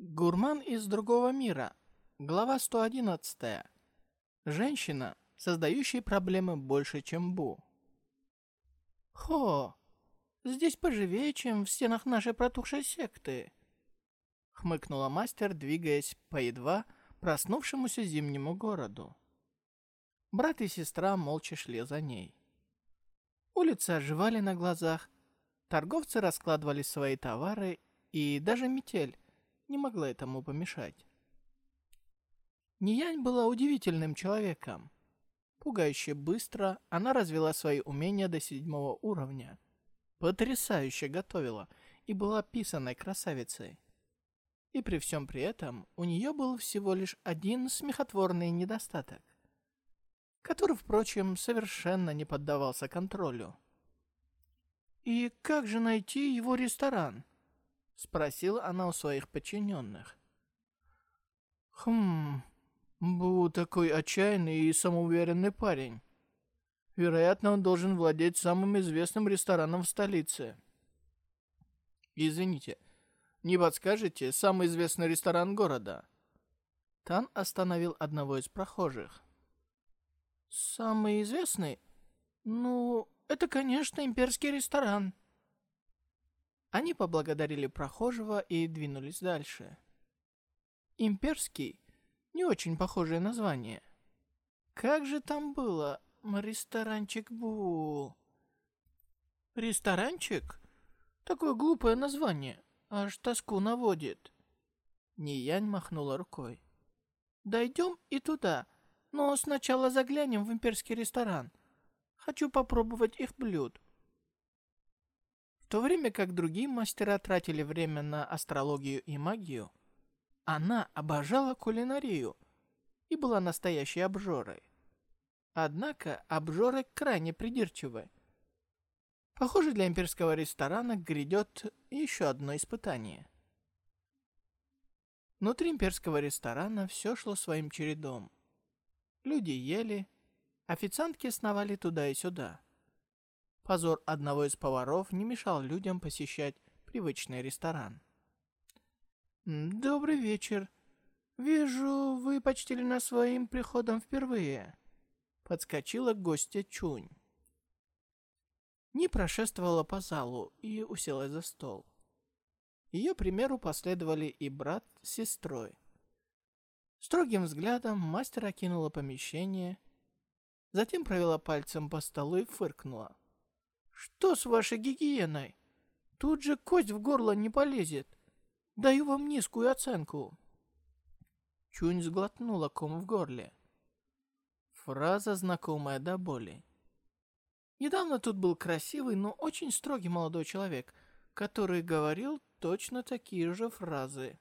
Гурман из другого мира. Глава 111. Женщина, создающая проблемы больше, чем Бу. Хо, здесь поживее, чем в стенах нашей протухшей секты. Хмыкнула мастер, двигаясь по едва проснувшемуся зимнему городу. Брат и сестра молча шли за ней. Улицы оживали на глазах, торговцы раскладывали свои товары, и даже метель не могла этому помешать. Ниянь была удивительным человеком. Пугающе быстро она развела свои умения до седьмого уровня. Потрясающе готовила и была писаной красавицей. И при всем при этом у нее был всего лишь один смехотворный недостаток, который, впрочем, совершенно не поддавался контролю. «И как же найти его ресторан?» Спросила она у своих подчиненных. Хм, Бу такой отчаянный и самоуверенный парень. Вероятно, он должен владеть самым известным рестораном в столице. Извините, не подскажете самый известный ресторан города? Тан остановил одного из прохожих. Самый известный? Ну, это, конечно, имперский ресторан. Они поблагодарили прохожего и двинулись дальше. Имперский — не очень похожее название. Как же там было? Ресторанчик Бул. Ресторанчик? Такое глупое название. Аж тоску наводит. Ниянь махнула рукой. Дойдем и туда, но сначала заглянем в имперский ресторан. Хочу попробовать их блюд. В то время как другие мастера тратили время на астрологию и магию, она обожала кулинарию и была настоящей обжорой. Однако обжоры крайне придирчивы. Похоже, для имперского ресторана грядет еще одно испытание. Внутри имперского ресторана все шло своим чередом. Люди ели, официантки сновали туда и сюда. Позор одного из поваров не мешал людям посещать привычный ресторан. «Добрый вечер. Вижу, вы почтили нас своим приходом впервые», — подскочила гостья Чунь. Не прошествовала по залу и уселась за стол. Ее примеру последовали и брат с сестрой. Строгим взглядом мастер окинула помещение, затем провела пальцем по столу и фыркнула. Что с вашей гигиеной? Тут же кость в горло не полезет. Даю вам низкую оценку. Чунь сглотнула ком в горле. Фраза, знакомая до боли. Недавно тут был красивый, но очень строгий молодой человек, который говорил точно такие же фразы.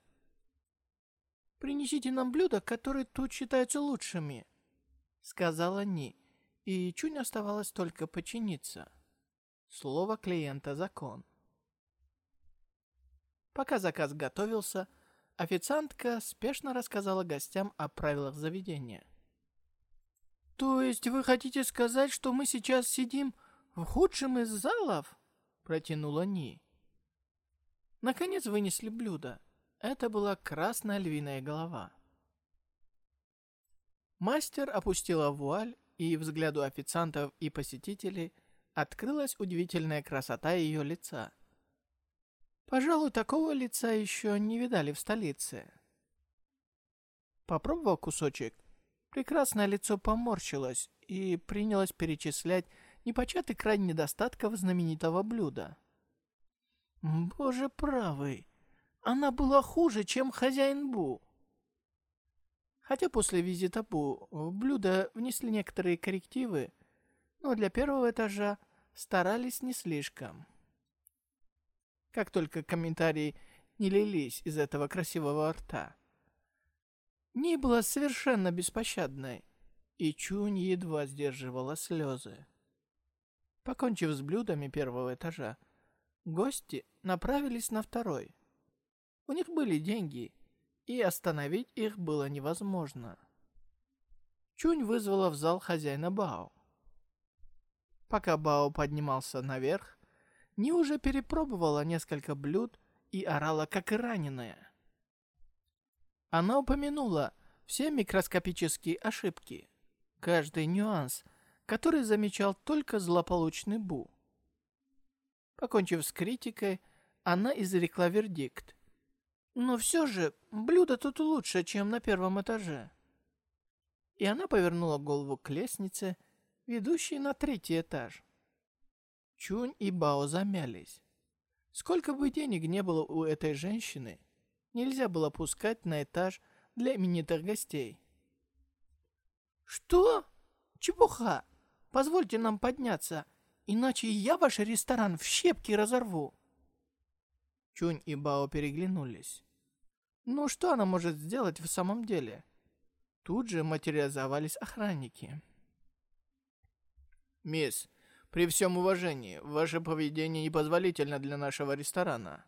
«Принесите нам блюда, которые тут считаются лучшими», — сказала Ни, и Чунь оставалось только подчиниться. Слово клиента – закон. Пока заказ готовился, официантка спешно рассказала гостям о правилах заведения. «То есть вы хотите сказать, что мы сейчас сидим в худшем из залов?» – протянула Ни. Наконец вынесли блюдо. Это была красная львиная голова. Мастер опустила вуаль, и взгляду официантов и посетителей – открылась удивительная красота ее лица. Пожалуй, такого лица еще не видали в столице. Попробовав кусочек, прекрасное лицо поморщилось и принялось перечислять непочатый край недостатков знаменитого блюда. Боже правый, она была хуже, чем хозяин Бу. Хотя после визита Бу в блюдо внесли некоторые коррективы, но для первого этажа старались не слишком. Как только комментарии не лились из этого красивого рта. Не была совершенно беспощадной, и Чунь едва сдерживала слезы. Покончив с блюдами первого этажа, гости направились на второй. У них были деньги, и остановить их было невозможно. Чунь вызвала в зал хозяина Бао. Пока Бао поднимался наверх, Ни уже перепробовала несколько блюд и орала, как раненая. Она упомянула все микроскопические ошибки, каждый нюанс, который замечал только злополучный Бу. Покончив с критикой, она изрекла вердикт. Но все же, блюдо тут лучше, чем на первом этаже. И она повернула голову к лестнице, ведущей на третий этаж. Чунь и Бао замялись. Сколько бы денег не было у этой женщины, нельзя было пускать на этаж для именитых гостей. «Что? Чепуха! Позвольте нам подняться, иначе я ваш ресторан в щепки разорву!» Чунь и Бао переглянулись. Ну что она может сделать в самом деле? Тут же материализовались охранники. «Мисс, при всем уважении, ваше поведение непозволительно для нашего ресторана».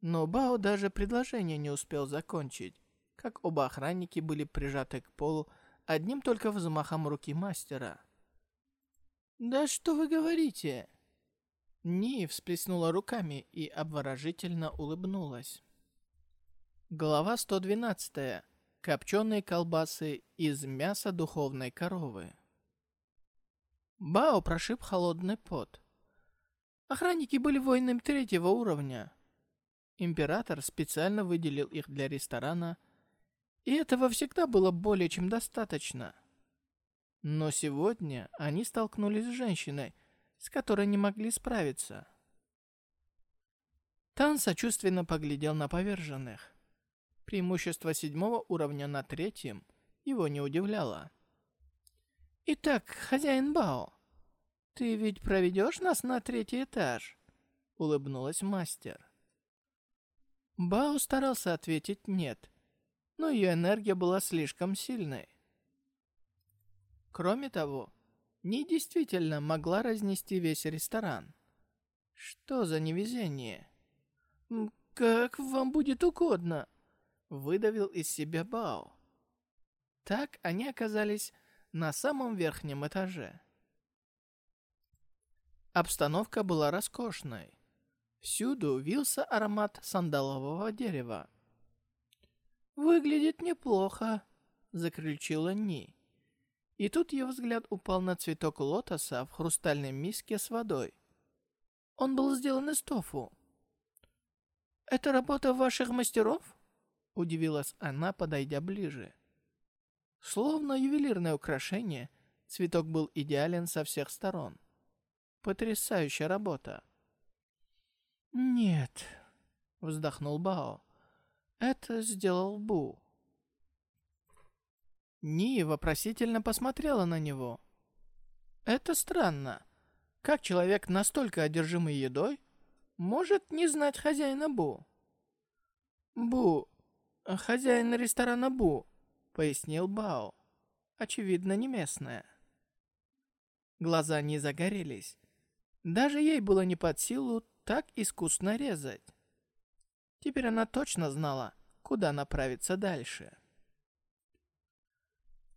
Но Бао даже предложение не успел закончить, как оба охранники были прижаты к полу одним только взмахом руки мастера. «Да что вы говорите?» Ни всплеснула руками и обворожительно улыбнулась. Глава 112. Копченые колбасы из мяса духовной коровы. Бао прошиб холодный пот. Охранники были воинами третьего уровня. Император специально выделил их для ресторана, и этого всегда было более чем достаточно. Но сегодня они столкнулись с женщиной, с которой не могли справиться. Тан сочувственно поглядел на поверженных. Преимущество седьмого уровня на третьем его не удивляло. «Итак, хозяин Бао, ты ведь проведешь нас на третий этаж?» Улыбнулась мастер. Бао старался ответить «нет», но ее энергия была слишком сильной. Кроме того, Ни действительно могла разнести весь ресторан. Что за невезение? «Как вам будет угодно», выдавил из себя Бао. Так они оказались на самом верхнем этаже. Обстановка была роскошной. Всюду вился аромат сандалового дерева. «Выглядит неплохо», — заключила Ни. И тут ее взгляд упал на цветок лотоса в хрустальной миске с водой. Он был сделан из тофу. «Это работа ваших мастеров?» Удивилась она, подойдя ближе. Словно ювелирное украшение, цветок был идеален со всех сторон. Потрясающая работа. «Нет», — вздохнул Бао. «Это сделал Бу». Ни вопросительно посмотрела на него. «Это странно. Как человек, настолько одержимый едой, может не знать хозяина Бу?» «Бу, «Хозяин ресторана Бу», — пояснил Бао. «Очевидно, не местная». Глаза не загорелись. Даже ей было не под силу так искусно резать. Теперь она точно знала, куда направиться дальше.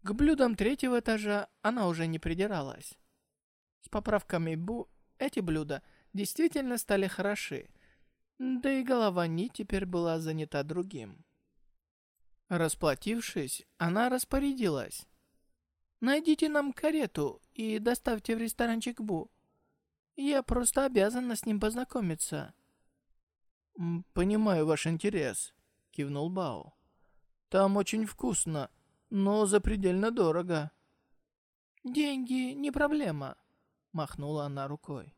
К блюдам третьего этажа она уже не придиралась. С поправками Бу эти блюда действительно стали хороши, да и голова Ни теперь была занята другим. Расплатившись, она распорядилась. «Найдите нам карету и доставьте в ресторанчик Бу. Я просто обязана с ним познакомиться». «Понимаю ваш интерес», — кивнул Бао. «Там очень вкусно, но запредельно дорого». «Деньги не проблема», — махнула она рукой.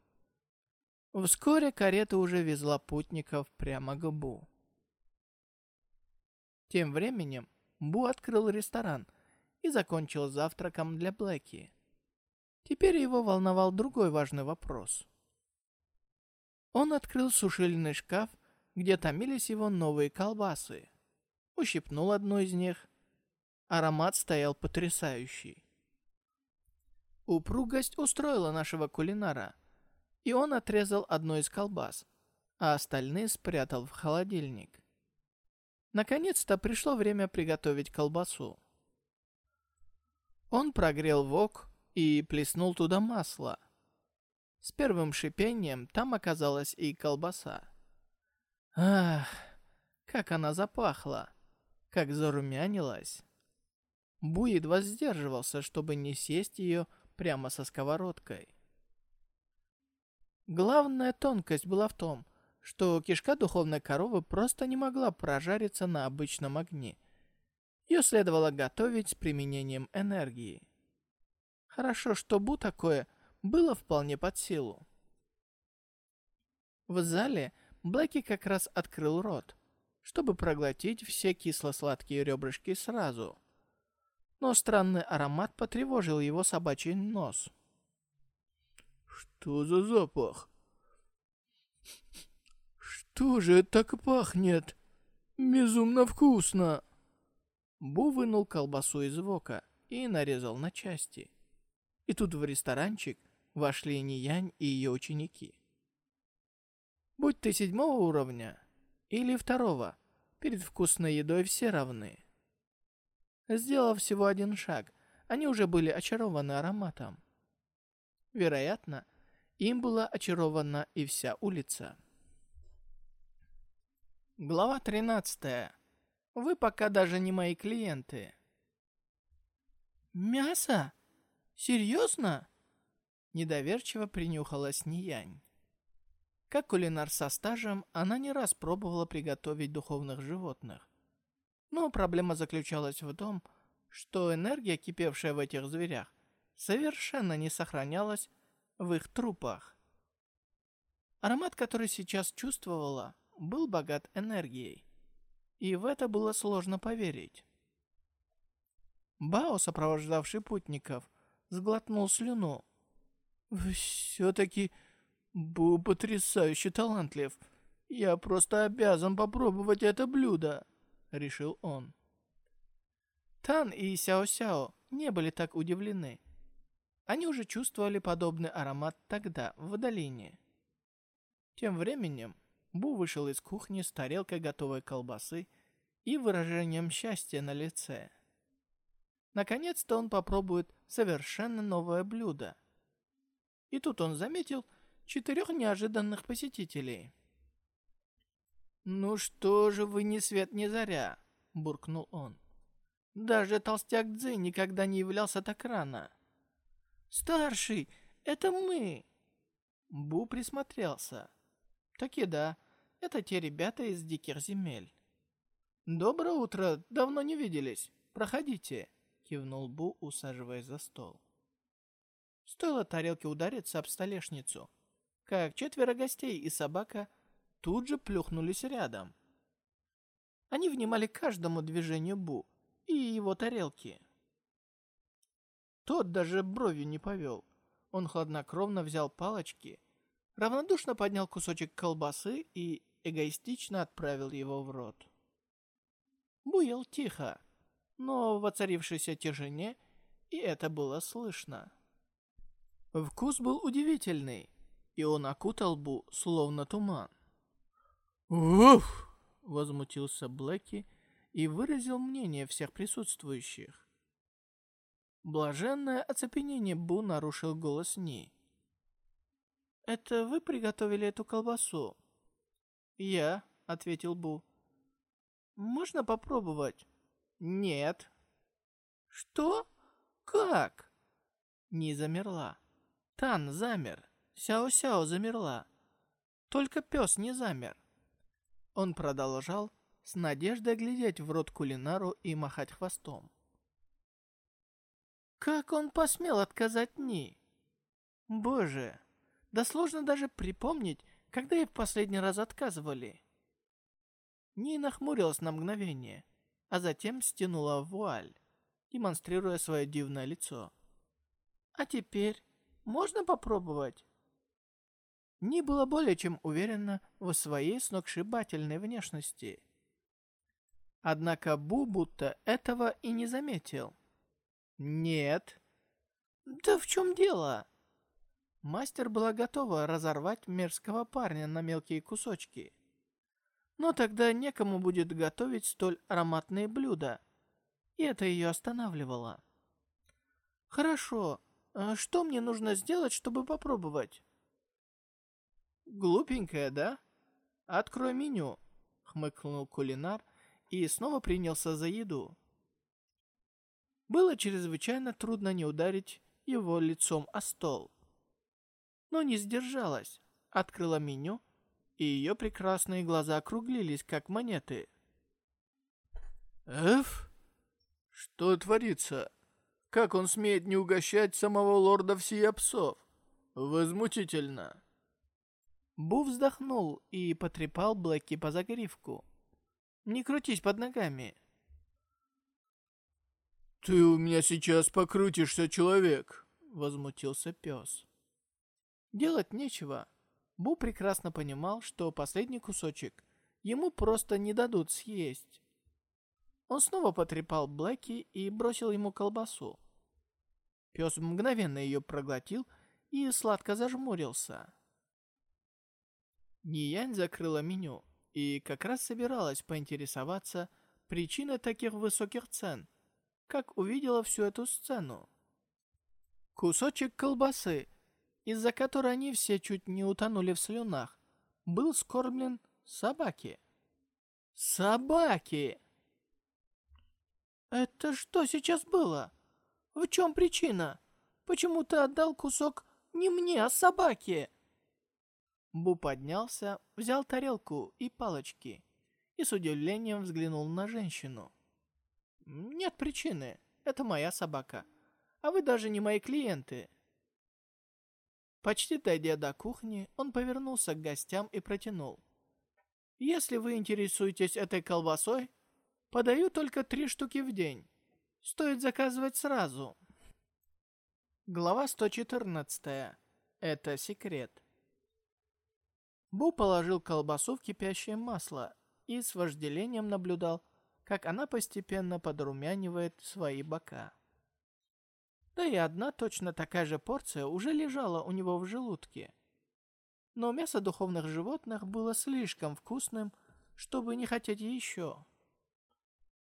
Вскоре карета уже везла путников прямо к Бу. Тем временем Бу открыл ресторан и закончил завтраком для Блэки. Теперь его волновал другой важный вопрос. Он открыл сушильный шкаф, где томились его новые колбасы. Ущипнул одну из них. Аромат стоял потрясающий. Упругость устроила нашего кулинара, и он отрезал одну из колбас, а остальные спрятал в холодильник. Наконец-то пришло время приготовить колбасу. Он прогрел вок и плеснул туда масло. С первым шипением там оказалась и колбаса. Ах, как она запахла! как зарумянилась. Бу едва сдерживался, чтобы не сесть ее прямо со сковородкой. Главная тонкость была в том, что кишка духовной коровы просто не могла прожариться на обычном огне. Ее следовало готовить с применением энергии. Хорошо, что Бу такое было вполне под силу. В зале Блэки как раз открыл рот, чтобы проглотить все кисло-сладкие ребрышки сразу. Но странный аромат потревожил его собачий нос. «Что за запах?» «Что же так пахнет? Безумно вкусно!» Бу вынул колбасу из вока и нарезал на части. И тут в ресторанчик вошли Ниянь и ее ученики. Будь ты седьмого уровня или второго, перед вкусной едой все равны. Сделав всего один шаг, они уже были очарованы ароматом. Вероятно, им была очарована и вся улица. Глава 13. Вы пока даже не мои клиенты. Мясо? Серьезно? Недоверчиво принюхалась Ниянь. Как кулинар со стажем, она не раз пробовала приготовить духовных животных. Но проблема заключалась в том, что энергия, кипевшая в этих зверях, совершенно не сохранялась в их трупах. Аромат, который сейчас чувствовала, был богат энергией. И в это было сложно поверить. Бао, сопровождавший путников, сглотнул слюну. «Все-таки Бу потрясающе талантлив. Я просто обязан попробовать это блюдо», — решил он. Тан и Сяо-Сяо не были так удивлены. Они уже чувствовали подобный аромат тогда, в долине. Тем временем Бу вышел из кухни с тарелкой готовой колбасы и выражением счастья на лице. Наконец-то он попробует совершенно новое блюдо. И тут он заметил четырех неожиданных посетителей. «Ну что же вы ни свет ни заря?» – буркнул он. «Даже толстяк Цзы никогда не являлся так рано». «Старший, это мы!» Бу присмотрелся. «Таки да, это те ребята из диких земель». «Доброе утро, давно не виделись. Проходите», — кивнул Бу, усаживаясь за стол. Стоило тарелке удариться об столешницу, как четверо гостей и собака тут же плюхнулись рядом. Они внимали каждому движению Бу и его тарелки. Тот даже бровью не повел. Он хладнокровно взял палочки, равнодушно поднял кусочек колбасы и эгоистично отправил его в рот. Буел тихо, но в оцарившейся тишине и это было слышно. Вкус был удивительный, и он окутал Бу словно туман. «Уф!» — возмутился Блэки и выразил мнение всех присутствующих. Блаженное оцепенение Бу нарушил голос Ни. «Это вы приготовили эту колбасу?» «Я», — ответил Бу. «Можно попробовать?» «Нет». «Что? Как?» Не замерла. Тан замер. Сяо-Сяо замерла. Только пес не замер. Он продолжал с надеждой глядеть в рот кулинару и махать хвостом. Как он посмел отказать Ни? Боже, да сложно даже припомнить, когда ей в последний раз отказывали. Ни нахмурилась на мгновение, а затем стянула вуаль, демонстрируя свое дивное лицо. «А теперь можно попробовать?» Ни была более чем уверена в своей сногсшибательной внешности. Однако Бу будто этого и не заметил. «Нет». «Да в чем дело?» Мастер была готова разорвать мерзкого парня на мелкие кусочки. Но тогда некому будет готовить столь ароматные блюда. И это ее останавливало. «Хорошо. А что мне нужно сделать, чтобы попробовать?» «Глупенькая, да? Открой меню», — хмыкнул кулинар и снова принялся за еду. Было чрезвычайно трудно не ударить его лицом о стол. Но не сдержалась, открыла меню, и ее прекрасные глаза округлились, как монеты. «Эф? Что творится? Как он смеет не угощать самого лорда всея псов? Возмутительно!» Бу вздохнул и потрепал Блэки по загривку. «Не крутись под ногами!» «Ты у меня сейчас покрутишься, человек!» — возмутился пес. Делать нечего. Бу прекрасно понимал, что последний кусочек ему просто не дадут съесть. Он снова потрепал Блэки и бросил ему колбасу. Пес мгновенно ее проглотил и сладко зажмурился. Ниянь закрыла меню и как раз собиралась поинтересоваться причиной таких высоких цен, как увидела всю эту сцену. Кусочек колбасы, из-за которой они все чуть не утонули в слюнах, был скормлен собаке. Собаке! Это что сейчас было? В чем причина? Почему ты отдал кусок не мне, а собаке? Бу поднялся, взял тарелку и палочки и с удивлением взглянул на женщину. «Нет причины. Это моя собака. А вы даже не мои клиенты». Почти дойдя до кухни, он повернулся к гостям и протянул. «Если вы интересуетесь этой колбасой, подаю только три штуки в день. Стоит заказывать сразу». Глава 114. Это секрет. Бу положил колбасу в кипящее масло и с вожделением наблюдал, как она постепенно подрумянивает свои бока. Да и одна точно такая же порция уже лежала у него в желудке. Но мясо духовных животных было слишком вкусным, чтобы не хотеть еще.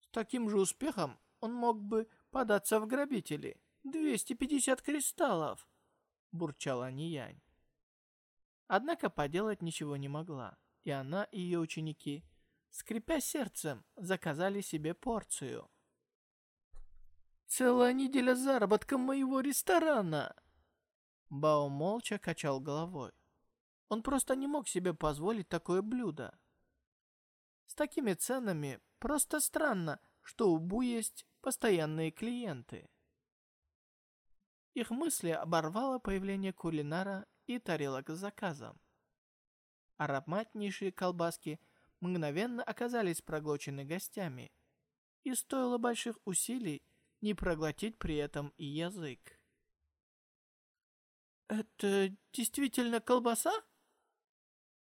С таким же успехом он мог бы податься в грабители. 250 кристаллов! Бурчала Ниянь. Однако поделать ничего не могла, и она и ее ученики, скрипя сердцем, заказали себе порцию. «Целая неделя заработка моего ресторана!» Бао молча качал головой. Он просто не мог себе позволить такое блюдо. С такими ценами просто странно, что у Бу есть постоянные клиенты. Их мысли оборвало появление кулинара и тарелок с заказом. Ароматнейшие колбаски мгновенно оказались проглочены гостями, и стоило больших усилий не проглотить при этом и язык. «Это действительно колбаса?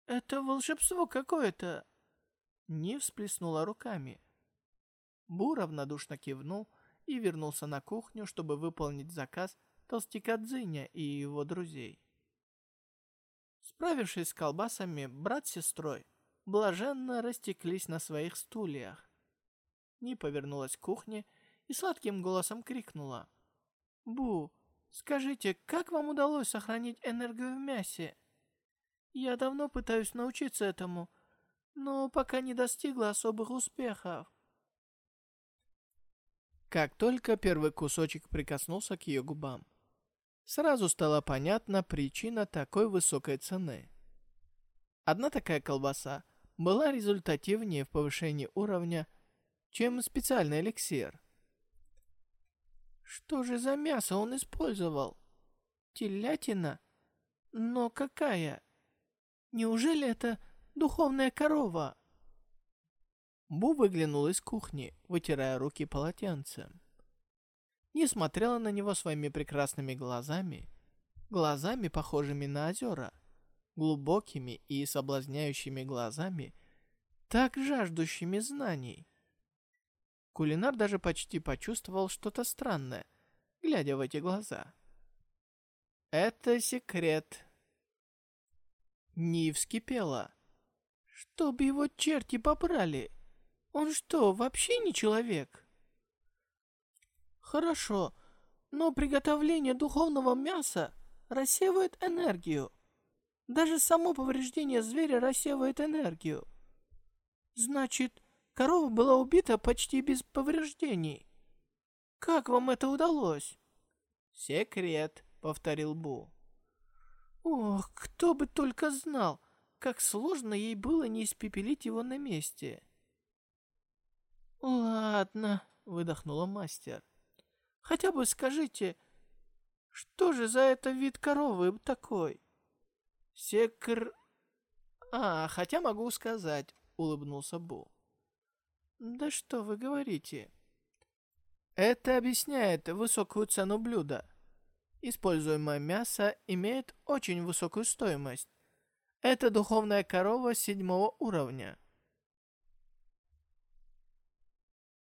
Это волшебство какое-то!» Не всплеснула руками. Бу равнодушно кивнул и вернулся на кухню, чтобы выполнить заказ толстяка Дзиня и его друзей. Справившись с колбасами, брат с сестрой блаженно растеклись на своих стульях. Ни повернулась к кухне и сладким голосом крикнула. «Бу, скажите, как вам удалось сохранить энергию в мясе? Я давно пытаюсь научиться этому, но пока не достигла особых успехов». Как только первый кусочек прикоснулся к ее губам, Сразу стала понятна причина такой высокой цены. Одна такая колбаса была результативнее в повышении уровня, чем специальный эликсир. Что же за мясо он использовал? Телятина? Но какая? Неужели это духовная корова? Бу выглянул из кухни, вытирая руки полотенцем не смотрела на него своими прекрасными глазами, глазами, похожими на озера, глубокими и соблазняющими глазами, так жаждущими знаний. Кулинар даже почти почувствовал что-то странное, глядя в эти глаза. «Это секрет». Не вскипела. «Чтоб его черти побрали! Он что, вообще не человек?» Хорошо, но приготовление духовного мяса рассеивает энергию. Даже само повреждение зверя рассеивает энергию. Значит, Корова была убита почти без повреждений. Как вам это удалось?» «Секрет», — повторил Бу. «Ох, кто бы только знал, как сложно ей было не испепелить его на месте». «Ладно», — выдохнула мастер. «Хотя бы скажите, что же за это вид коровы такой?» «Секр...» «А, хотя могу сказать», — улыбнулся Бу. «Да что вы говорите?» «Это объясняет высокую цену блюда. Используемое мясо имеет очень высокую стоимость. Это духовная корова седьмого уровня».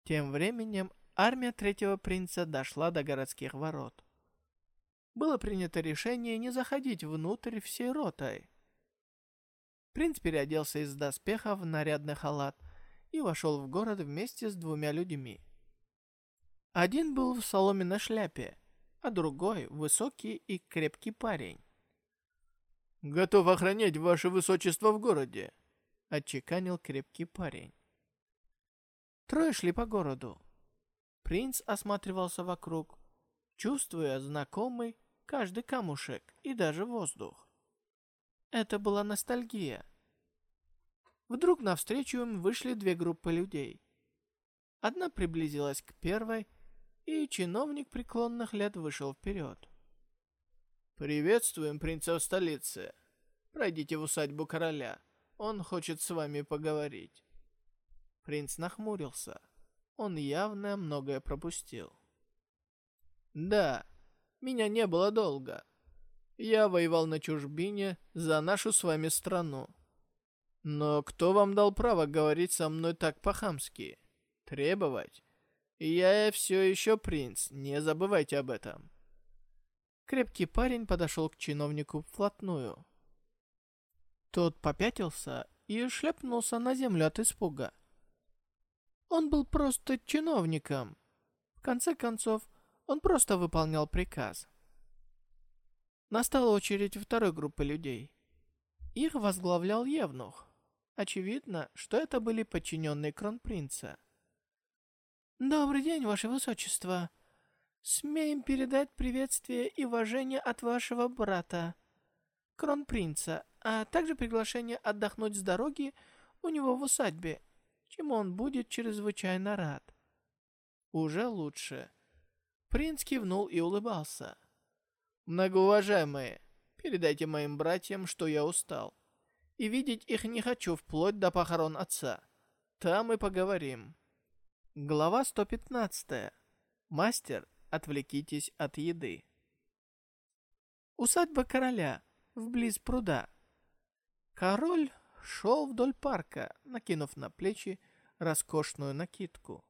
Тем временем армия третьего принца дошла до городских ворот. Было принято решение не заходить внутрь всей ротой. Принц переоделся из доспеха в нарядный халат и вошел в город вместе с двумя людьми. Один был в соломенной шляпе, а другой — высокий и крепкий парень. «Готов охранять ваше высочество в городе», — отчеканил крепкий парень. Трое шли по городу. Принц осматривался вокруг, чувствуя знакомый каждый камушек и даже воздух. Это была ностальгия. Вдруг навстречу им вышли две группы людей. Одна приблизилась к первой, и чиновник преклонных лет вышел вперед. «Приветствуем принца в столице. Пройдите в усадьбу короля. Он хочет с вами поговорить». Принц нахмурился. Он явно многое пропустил. «Да, меня не было долго. Я воевал на чужбине за нашу с вами страну. Но кто вам дал право говорить со мной так по-хамски? Требовать? Я все еще принц, не забывайте об этом». Крепкий парень подошел к чиновнику вплотную. Тот попятился и шлепнулся на землю от испуга. Он был просто чиновником. В конце концов, он просто выполнял приказ. Настала очередь второй группы людей. Их возглавлял Евнух. Очевидно, что это были подчиненные кронпринца. «Добрый день, ваше высочество. Смеем передать приветствие и уважение от вашего брата, кронпринца, а также приглашение отдохнуть с дороги у него в усадьбе чему он будет чрезвычайно рад. Уже лучше. Принц кивнул и улыбался. Многоуважаемые, передайте моим братьям, что я устал. И видеть их не хочу вплоть до похорон отца. Там и поговорим. Глава 115. Мастер, отвлекитесь от еды. Усадьба короля, вблиз пруда. Король шел вдоль парка, накинув на плечи роскошную накидку.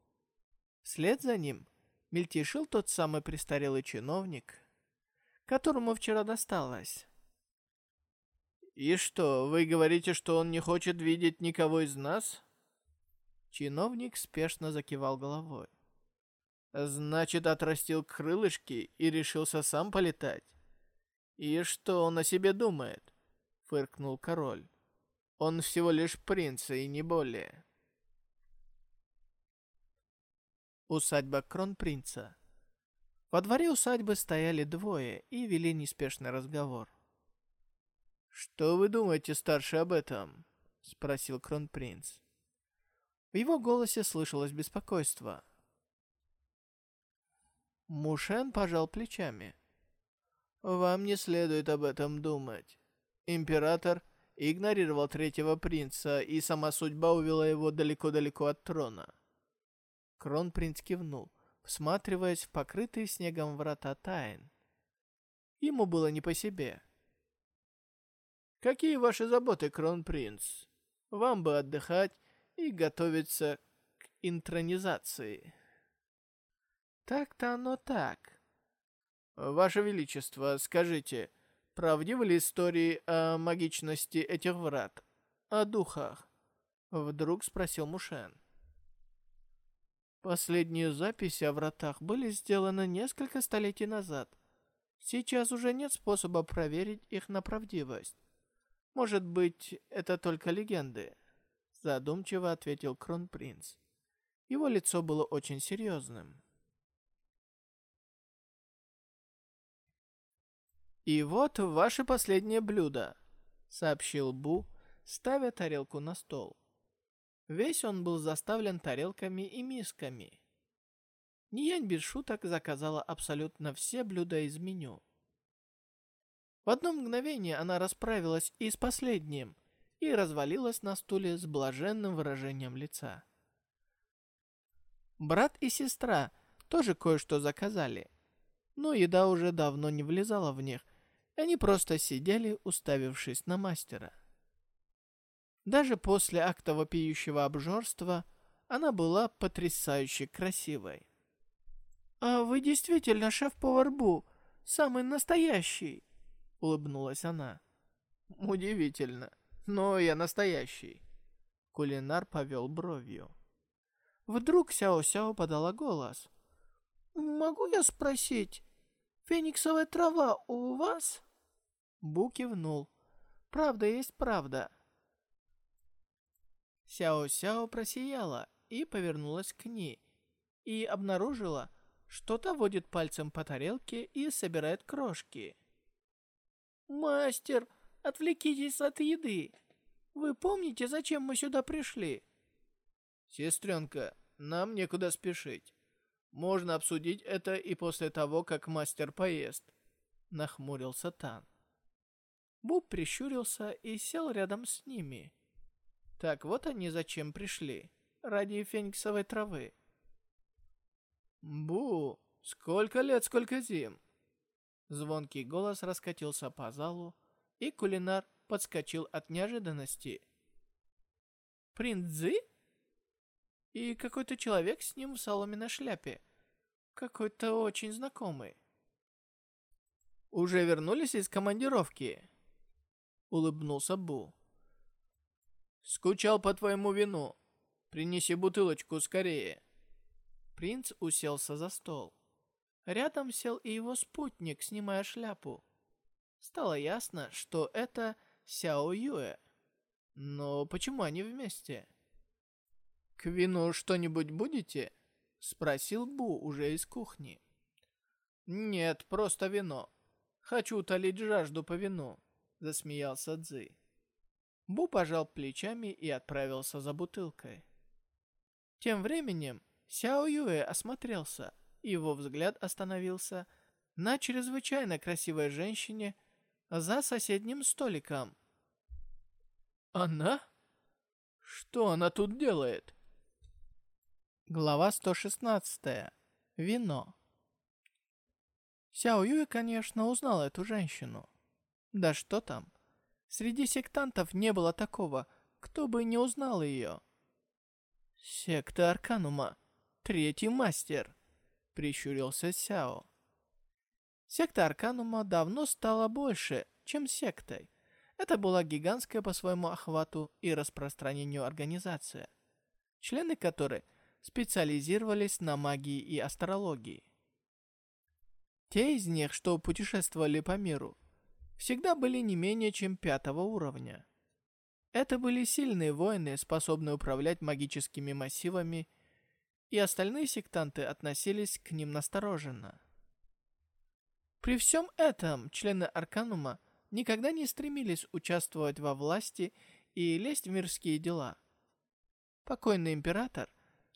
Вслед за ним мельтешил тот самый престарелый чиновник, которому вчера досталось. «И что, вы говорите, что он не хочет видеть никого из нас?» Чиновник спешно закивал головой. «Значит, отрастил крылышки и решился сам полетать? И что он о себе думает?» — фыркнул король. «Он всего лишь принц и не более». Усадьба кронпринца. Во дворе усадьбы стояли двое и вели неспешный разговор. «Что вы думаете, старший, об этом?» — спросил кронпринц. В его голосе слышалось беспокойство. Мушен пожал плечами. «Вам не следует об этом думать. Император игнорировал третьего принца, и сама судьба увела его далеко-далеко от трона. Кронпринц кивнул, всматриваясь в покрытые снегом врата тайн. Ему было не по себе. «Какие ваши заботы, Кронпринц? Вам бы отдыхать и готовиться к интронизации». «Так-то оно так». «Ваше Величество, скажите, правдивы ли истории о магичности этих врат? О духах?» Вдруг спросил Мушен. Последние записи о вратах были сделаны несколько столетий назад. Сейчас уже нет способа проверить их на правдивость. Может быть, это только легенды. Задумчиво ответил кронпринц. Его лицо было очень серьезным. «И вот ваше последнее блюдо», — сообщил Бу, ставя тарелку на стол. Весь он был заставлен тарелками и мисками. Ниянь без шуток заказала абсолютно все блюда из меню. В одно мгновение она расправилась и с последним, и развалилась на стуле с блаженным выражением лица. Брат и сестра тоже кое-что заказали, но еда уже давно не влезала в них, они просто сидели, уставившись на мастера. Даже после акта вопиющего обжорства она была потрясающе красивой. «А вы действительно шеф-повар Бу, самый настоящий!» — улыбнулась она. «Удивительно, но я настоящий!» Кулинар повел бровью. Вдруг Сяо-Сяо подала голос. «Могу я спросить, фениксовая трава у вас?» Бу кивнул. «Правда есть правда». Сяо-Сяо просияла и повернулась к ней, и обнаружила, что та водит пальцем по тарелке и собирает крошки. «Мастер, отвлекитесь от еды. Вы помните, зачем мы сюда пришли?» «Сестренка, нам некуда спешить. Можно обсудить это и после того, как мастер поест», — нахмурился Тан. Буб прищурился и сел рядом с ними. Так вот они зачем пришли. Ради фениксовой травы. «Бу, сколько лет, сколько зим!» Звонкий голос раскатился по залу, и кулинар подскочил от неожиданности. «Принц Цзы?» И какой-то человек с ним в соломенной шляпе. Какой-то очень знакомый. «Уже вернулись из командировки?» Улыбнулся Бу. «Скучал по твоему вину. Принеси бутылочку скорее». Принц уселся за стол. Рядом сел и его спутник, снимая шляпу. Стало ясно, что это Сяо Юэ. Но почему они вместе? «К вину что-нибудь будете?» — спросил Бу уже из кухни. «Нет, просто вино. Хочу утолить жажду по вину», — засмеялся Цзы. Бу пожал плечами и отправился за бутылкой. Тем временем Сяо Юэ осмотрелся его взгляд остановился на чрезвычайно красивой женщине за соседним столиком. «Она? Что она тут делает?» Глава 116. Вино. Сяо Юй, конечно, узнал эту женщину. Да что там. Среди сектантов не было такого, кто бы не узнал ее. Секта Арканума. Третий мастер прищурился Сяо. Секта Арканума давно стала больше, чем сектой. Это была гигантская по своему охвату и распространению организация, члены которой специализировались на магии и астрологии. Те из них, что путешествовали по миру, всегда были не менее чем пятого уровня. Это были сильные воины, способные управлять магическими массивами и остальные сектанты относились к ним настороженно. При всем этом члены Арканума никогда не стремились участвовать во власти и лезть в мирские дела. Покойный император,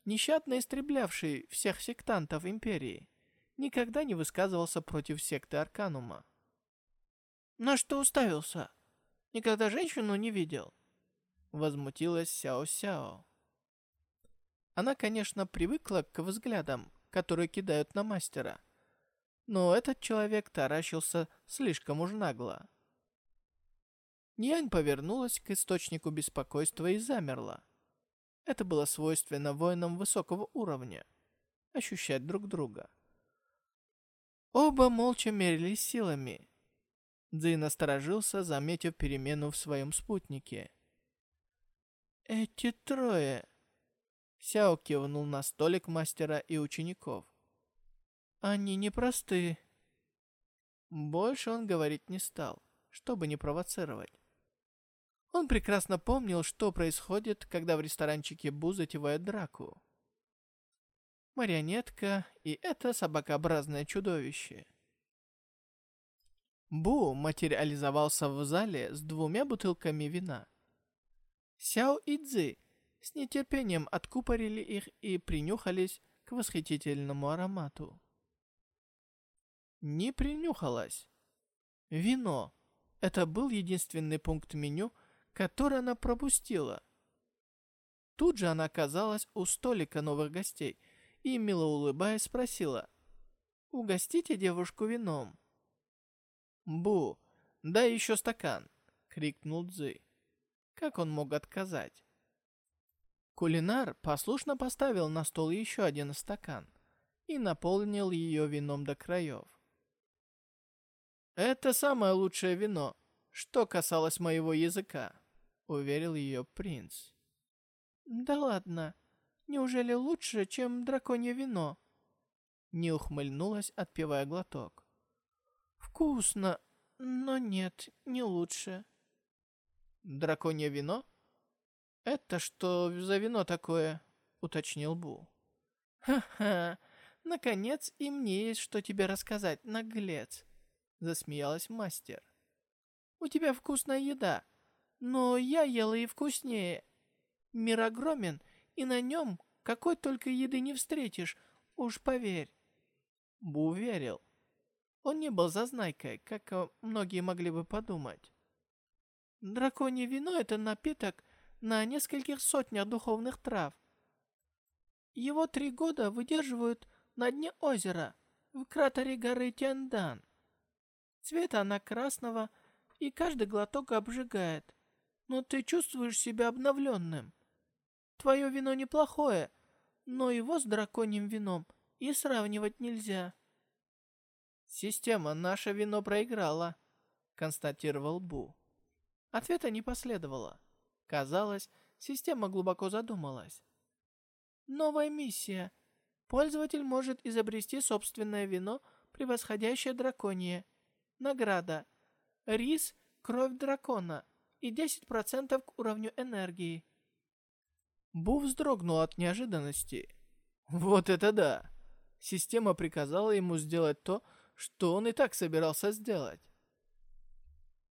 нещадно истреблявший всех сектантов империи, никогда не высказывался против секты Арканума. «На что уставился? Никогда женщину не видел?» Возмутилась Сяо-Сяо. Она, конечно, привыкла к взглядам, которые кидают на мастера. Но этот человек таращился слишком уж нагло. Нянь повернулась к источнику беспокойства и замерла. Это было свойственно воинам высокого уровня. Ощущать друг друга. Оба молча мерились силами. Цзи насторожился, заметив перемену в своем спутнике. «Эти трое...» Сяо кивнул на столик мастера и учеников. «Они непросты». Больше он говорить не стал, чтобы не провоцировать. Он прекрасно помнил, что происходит, когда в ресторанчике Бу затевает драку. Марионетка и это собакообразное чудовище. Бу материализовался в зале с двумя бутылками вина. Сяо и Цзи с нетерпением откупорили их и принюхались к восхитительному аромату. Не принюхалась. Вино. Это был единственный пункт меню, который она пропустила. Тут же она оказалась у столика новых гостей и, мило улыбаясь, спросила, «Угостите девушку вином?» «Бу, дай еще стакан!» — крикнул Цзы. Как он мог отказать? Кулинар послушно поставил на стол еще один стакан и наполнил ее вином до краев. «Это самое лучшее вино, что касалось моего языка», — уверил ее принц. «Да ладно, неужели лучше, чем драконье вино?» Не ухмыльнулась, отпивая глоток. «Вкусно, но нет, не лучше». «Драконье вино?» «Это что за вино такое?» — уточнил Бу. «Ха-ха, наконец и мне есть что тебе рассказать, наглец!» — засмеялась мастер. «У тебя вкусная еда, но я ела и вкуснее. Мир огромен, и на нем какой только еды не встретишь, уж поверь». Бу верил. Он не был зазнайкой, как многие могли бы подумать. Драконье вино — это напиток, на нескольких сотнях духовных трав. Его три года выдерживают на дне озера, в кратере горы Тяндан. Цвета она красного, и каждый глоток обжигает, но ты чувствуешь себя обновленным. Твое вино неплохое, но его с драконьим вином и сравнивать нельзя. «Система наше вино проиграла», — констатировал Бу. Ответа не последовало. Казалось, система глубоко задумалась. Новая миссия. Пользователь может изобрести собственное вино, превосходящее драконье. Награда. Рис, кровь дракона и 10% к уровню энергии. Бу вздрогнул от неожиданности. Вот это да! Система приказала ему сделать то, что он и так собирался сделать.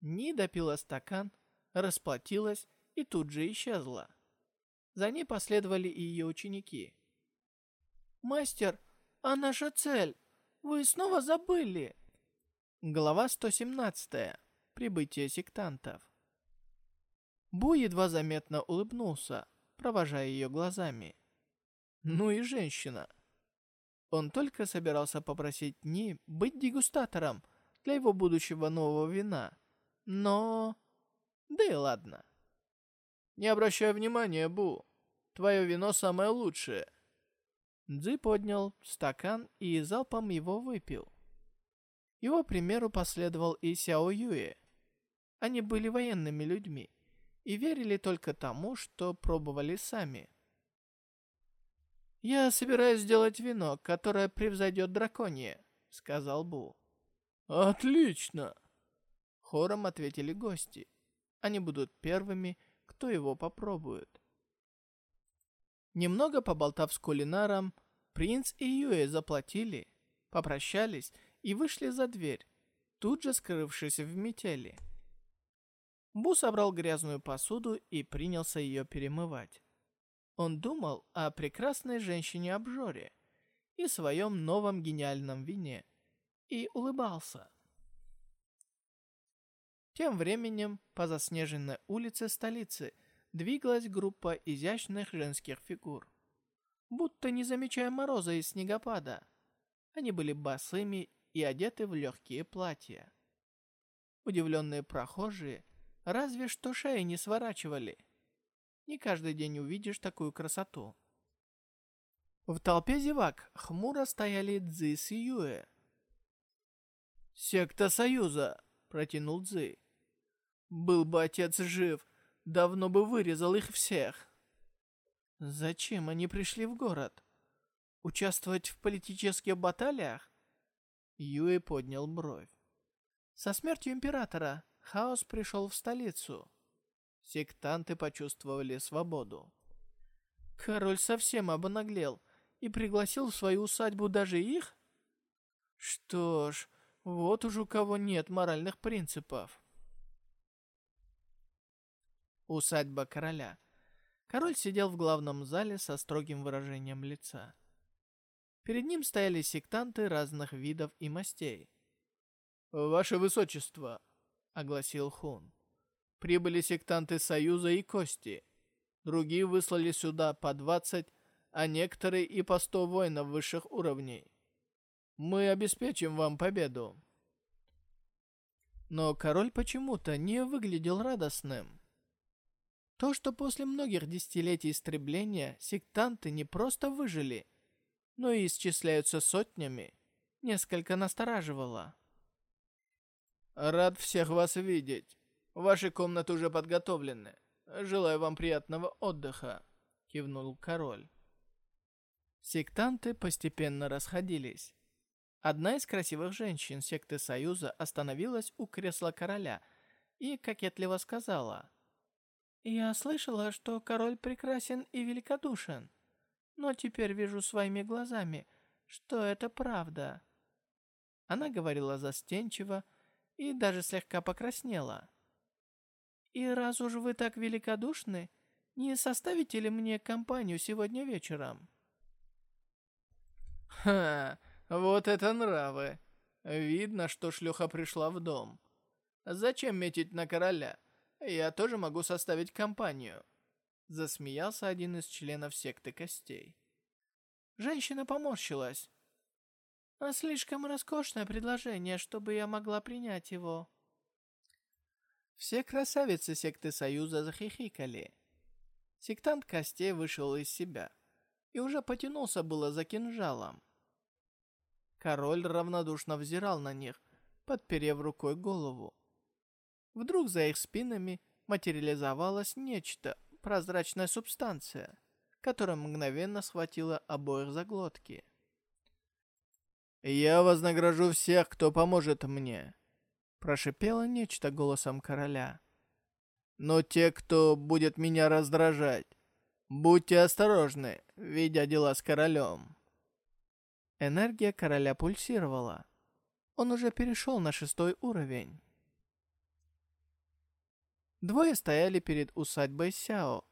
Ни допила стакан, расплатилась и тут же исчезла. За ней последовали и ее ученики. «Мастер, а наша цель? Вы снова забыли?» Глава 117. Прибытие сектантов. Бу едва заметно улыбнулся, провожая ее глазами. Ну и женщина. Он только собирался попросить Ни быть дегустатором для его будущего нового вина. Но... Да и ладно. Не обращай внимания, Бу. Твое вино самое лучшее. Дзи поднял стакан и залпом его выпил. Его примеру последовал и Сяо Юэ. Они были военными людьми и верили только тому, что пробовали сами. «Я собираюсь сделать вино, которое превзойдет драконье», — сказал Бу. «Отлично!» Хором ответили гости. Они будут первыми, кто его попробует. Немного поболтав с кулинаром, принц и Юэ заплатили, попрощались и вышли за дверь, тут же скрывшись в метели. Бу собрал грязную посуду и принялся ее перемывать. Он думал о прекрасной женщине-обжоре и своем новом гениальном вине и улыбался. Тем временем по заснеженной улице столицы двигалась группа изящных женских фигур. Будто не замечая мороза и снегопада. Они были босыми и одеты в легкие платья. Удивленные прохожие разве что шеи не сворачивали. Не каждый день увидишь такую красоту. В толпе зевак хмуро стояли Цзи с Юэ. «Секта Союза!» — протянул Цзи. Был бы отец жив, давно бы вырезал их всех. Зачем они пришли в город? Участвовать в политических баталиях? Юэ поднял бровь. Со смертью императора хаос пришел в столицу. Сектанты почувствовали свободу. Король совсем обнаглел и пригласил в свою усадьбу даже их? Что ж, вот уж у кого нет моральных принципов. Усадьба короля. Король сидел в главном зале со строгим выражением лица. Перед ним стояли сектанты разных видов и мастей. «Ваше Высочество», — огласил Хун, — «прибыли сектанты Союза и Кости. Другие выслали сюда по двадцать, а некоторые и по сто воинов высших уровней. Мы обеспечим вам победу». Но король почему-то не выглядел радостным. То, что после многих десятилетий истребления сектанты не просто выжили, но и исчисляются сотнями, несколько настораживало. «Рад всех вас видеть. Ваши комнаты уже подготовлены. Желаю вам приятного отдыха», — кивнул король. Сектанты постепенно расходились. Одна из красивых женщин секты Союза остановилась у кресла короля и кокетливо сказала. «Я слышала, что король прекрасен и великодушен, но теперь вижу своими глазами, что это правда». Она говорила застенчиво, и даже слегка покраснела. «И раз уж вы так великодушны, не составите ли мне компанию сегодня вечером?» «Ха, вот это нравы! Видно, что шлюха пришла в дом. Зачем метить на короля? Я тоже могу составить компанию». Засмеялся один из членов секты костей. Женщина поморщилась. А слишком роскошное предложение, чтобы я могла принять его. Все красавицы секты Союза захихикали. Сектант Костей вышел из себя и уже потянулся было за кинжалом. Король равнодушно взирал на них, подперев рукой голову. Вдруг за их спинами материализовалось нечто, прозрачная субстанция, которая мгновенно схватила обоих за глотки. «Я вознагражу всех, кто поможет мне», — прошипело нечто голосом короля. «Но те, кто будет меня раздражать, будьте осторожны, видя дела с королем». Энергия короля пульсировала. Он уже перешел на шестой уровень. Двое стояли перед усадьбой Сяо,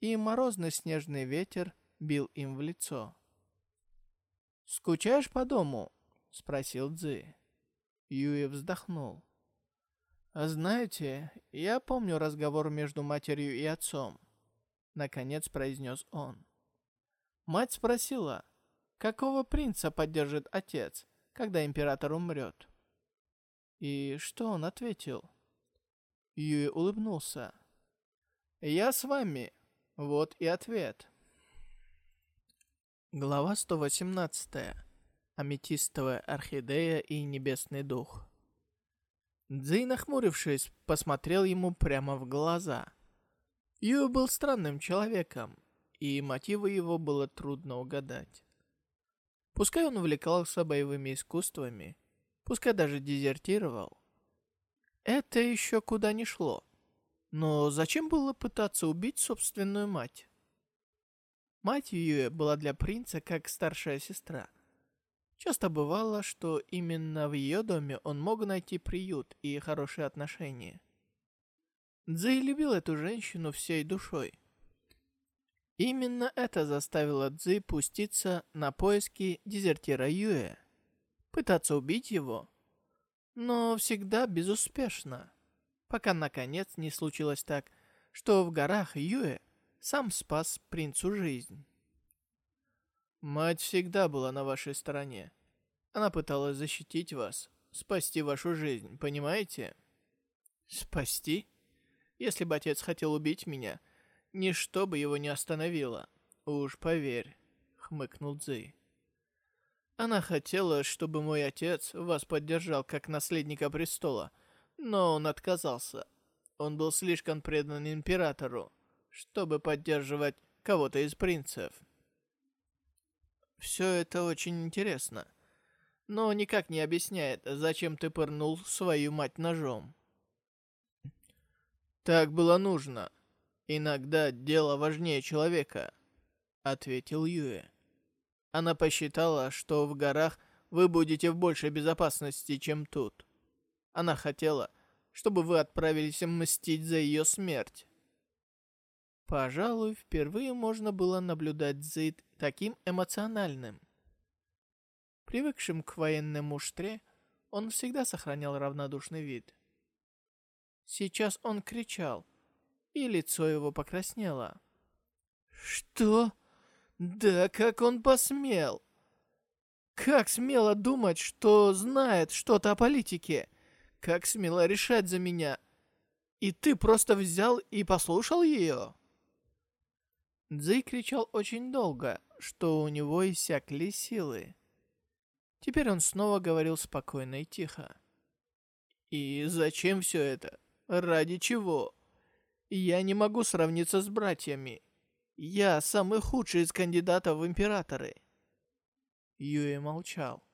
и морозный снежный ветер бил им в лицо. «Скучаешь по дому?» — спросил Цзи. Юи вздохнул. «А «Знаете, я помню разговор между матерью и отцом», — наконец произнес он. Мать спросила, какого принца поддержит отец, когда император умрет. И что он ответил? Юи улыбнулся. «Я с вами. Вот и ответ». Глава 118. Аметистовая орхидея и небесный дух. Цзэй, нахмурившись, посмотрел ему прямо в глаза. Ю был странным человеком, и мотивы его было трудно угадать. Пускай он увлекался боевыми искусствами, пускай даже дезертировал, это еще куда ни шло. Но зачем было пытаться убить собственную мать? Мать Юэ была для принца как старшая сестра. Часто бывало, что именно в ее доме он мог найти приют и хорошие отношения. Цзэй любил эту женщину всей душой. Именно это заставило Цзы пуститься на поиски дезертира Юэ. Пытаться убить его, но всегда безуспешно. Пока наконец не случилось так, что в горах Юэ сам спас принцу жизнь. Мать всегда была на вашей стороне. Она пыталась защитить вас, спасти вашу жизнь, понимаете? Спасти? Если бы отец хотел убить меня, ничто бы его не остановило. Уж поверь, хмыкнул Цзэй. Она хотела, чтобы мой отец вас поддержал как наследника престола, но он отказался. Он был слишком предан императору чтобы поддерживать кого-то из принцев. Все это очень интересно, но никак не объясняет, зачем ты пырнул свою мать ножом. Так было нужно. Иногда дело важнее человека, ответил Юэ. Она посчитала, что в горах вы будете в большей безопасности, чем тут. Она хотела, чтобы вы отправились мстить за ее смерть. Пожалуй, впервые можно было наблюдать Зейд таким эмоциональным. Привыкшим к военной муштре, он всегда сохранял равнодушный вид. Сейчас он кричал, и лицо его покраснело. «Что? Да как он посмел? Как смело думать, что знает что-то о политике? Как смело решать за меня? И ты просто взял и послушал ее?» Цзэй кричал очень долго, что у него иссякли силы. Теперь он снова говорил спокойно и тихо. «И зачем все это? Ради чего? Я не могу сравниться с братьями. Я самый худший из кандидатов в императоры». Юэ молчал.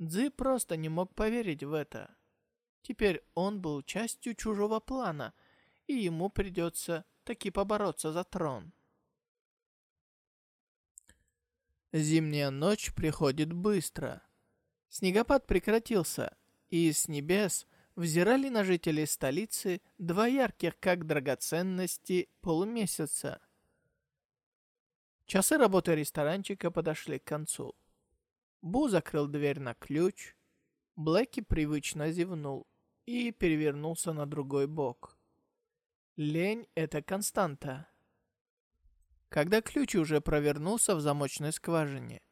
Цзы просто не мог поверить в это. Теперь он был частью чужого плана, и ему придется таки побороться за трон. Зимняя ночь приходит быстро. Снегопад прекратился, и с небес взирали на жителей столицы два ярких, как драгоценности, полумесяца. Часы работы ресторанчика подошли к концу. Бу закрыл дверь на ключ. Блэки привычно зевнул и перевернулся на другой бок. Лень — это константа. Когда ключ уже провернулся в замочной скважине,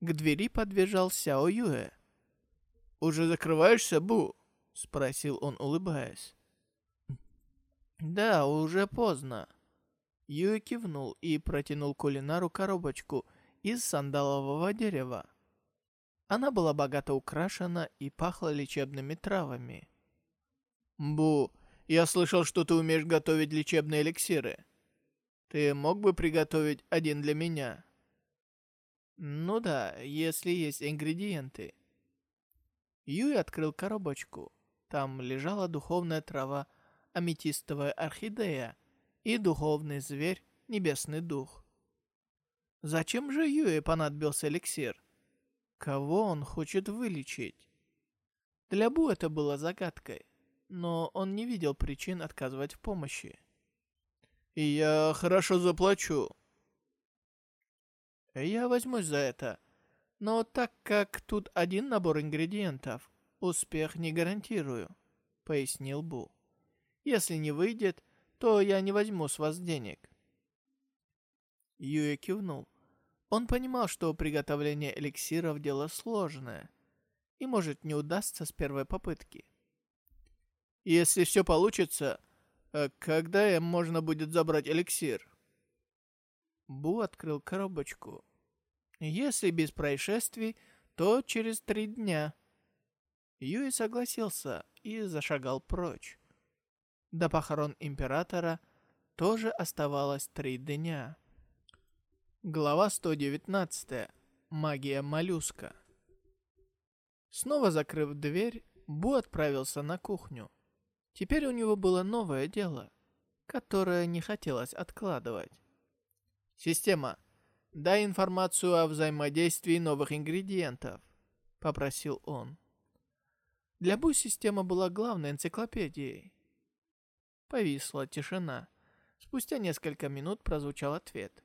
к двери подбежал Сяо Юэ. «Уже закрываешься, Бу?» — спросил он, улыбаясь. «Да, уже поздно». Юэ кивнул и протянул кулинару коробочку из сандалового дерева. Она была богато украшена и пахла лечебными травами. «Бу, я слышал, что ты умеешь готовить лечебные эликсиры. Ты мог бы приготовить один для меня?» «Ну да, если есть ингредиенты». Юй открыл коробочку. Там лежала духовная трава, аметистовая орхидея и духовный зверь, небесный дух. Зачем же Юе понадобился эликсир? Кого он хочет вылечить? Для Бу это было загадкой, но он не видел причин отказывать в помощи. Я хорошо заплачу. Я возьмусь за это. Но так как тут один набор ингредиентов, успех не гарантирую, пояснил Бу. Если не выйдет, то я не возьму с вас денег. Юэ кивнул. Он понимал, что приготовление эликсиров дело сложное и может не удастся с первой попытки. Если все получится, а когда можно будет забрать эликсир? Бу открыл коробочку. Если без происшествий, то через три дня. Юй согласился и зашагал прочь. До похорон императора тоже оставалось три дня. Глава 119. Магия моллюска. Снова закрыв дверь, Бу отправился на кухню. Теперь у него было новое дело, которое не хотелось откладывать. «Система, дай информацию о взаимодействии новых ингредиентов», — попросил он. Для Бу система была главной энциклопедией. Повисла тишина. Спустя несколько минут прозвучал ответ.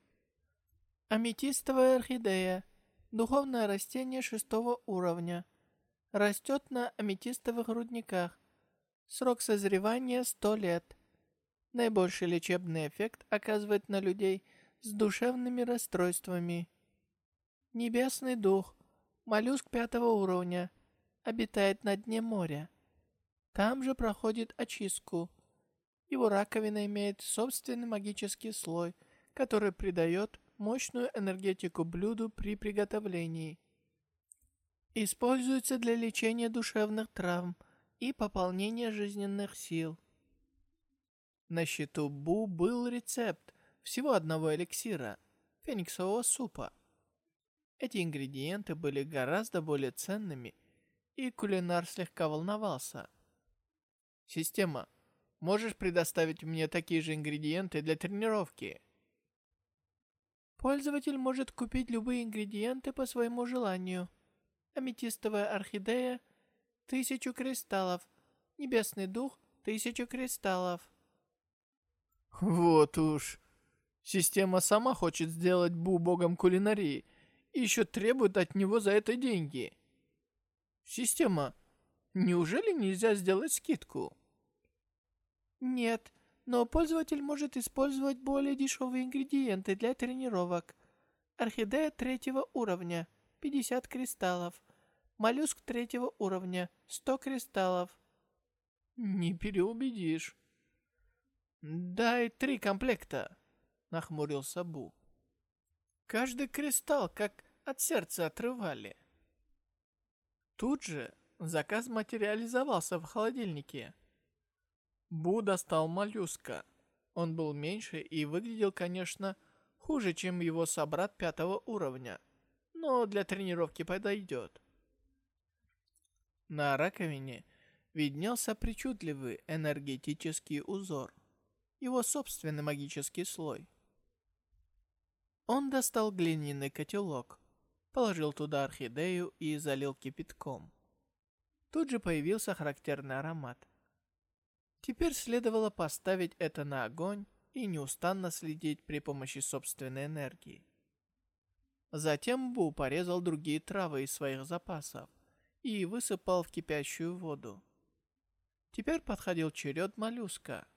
Аметистовая орхидея. Духовное растение шестого уровня. Растет на аметистовых рудниках. Срок созревания 100 лет. Наибольший лечебный эффект оказывает на людей с душевными расстройствами. Небесный дух, моллюск пятого уровня, обитает на дне моря. Там же проходит очистку. Его раковина имеет собственный магический слой, который придает мощную энергетику блюду при приготовлении. Используется для лечения душевных травм – и пополнение жизненных сил. На счету Бу был рецепт всего одного эликсира – фениксового супа. Эти ингредиенты были гораздо более ценными, и кулинар слегка волновался. «Система, Можешь предоставить мне такие же ингредиенты для тренировки? Пользователь может купить любые ингредиенты по своему желанию. Аметистовая орхидея – тысячу кристаллов. Небесный дух – тысячу кристаллов. Вот уж. Система сама хочет сделать Бу богом кулинарии и еще требует от него за это деньги. Система, неужели нельзя сделать скидку? Нет, но пользователь может использовать более дешевые ингредиенты для тренировок. Орхидея третьего уровня – 50 кристаллов. Моллюск третьего уровня – 100 кристаллов. Не переубедишь. Дай три комплекта, нахмурился Бу. Каждый кристалл как от сердца отрывали. Тут же заказ материализовался в холодильнике. Бу достал моллюска. Он был меньше и выглядел, конечно, хуже, чем его собрат пятого уровня, но для тренировки подойдет. На раковине виднелся причудливый энергетический узор, его собственный магический слой. Он достал глиняный котелок, положил туда орхидею и залил кипятком. Тут же появился характерный аромат. Теперь следовало поставить это на огонь и неустанно следить при помощи собственной энергии. Затем Бу порезал другие травы из своих запасов и высыпал в кипящую воду. Теперь подходил черед моллюска.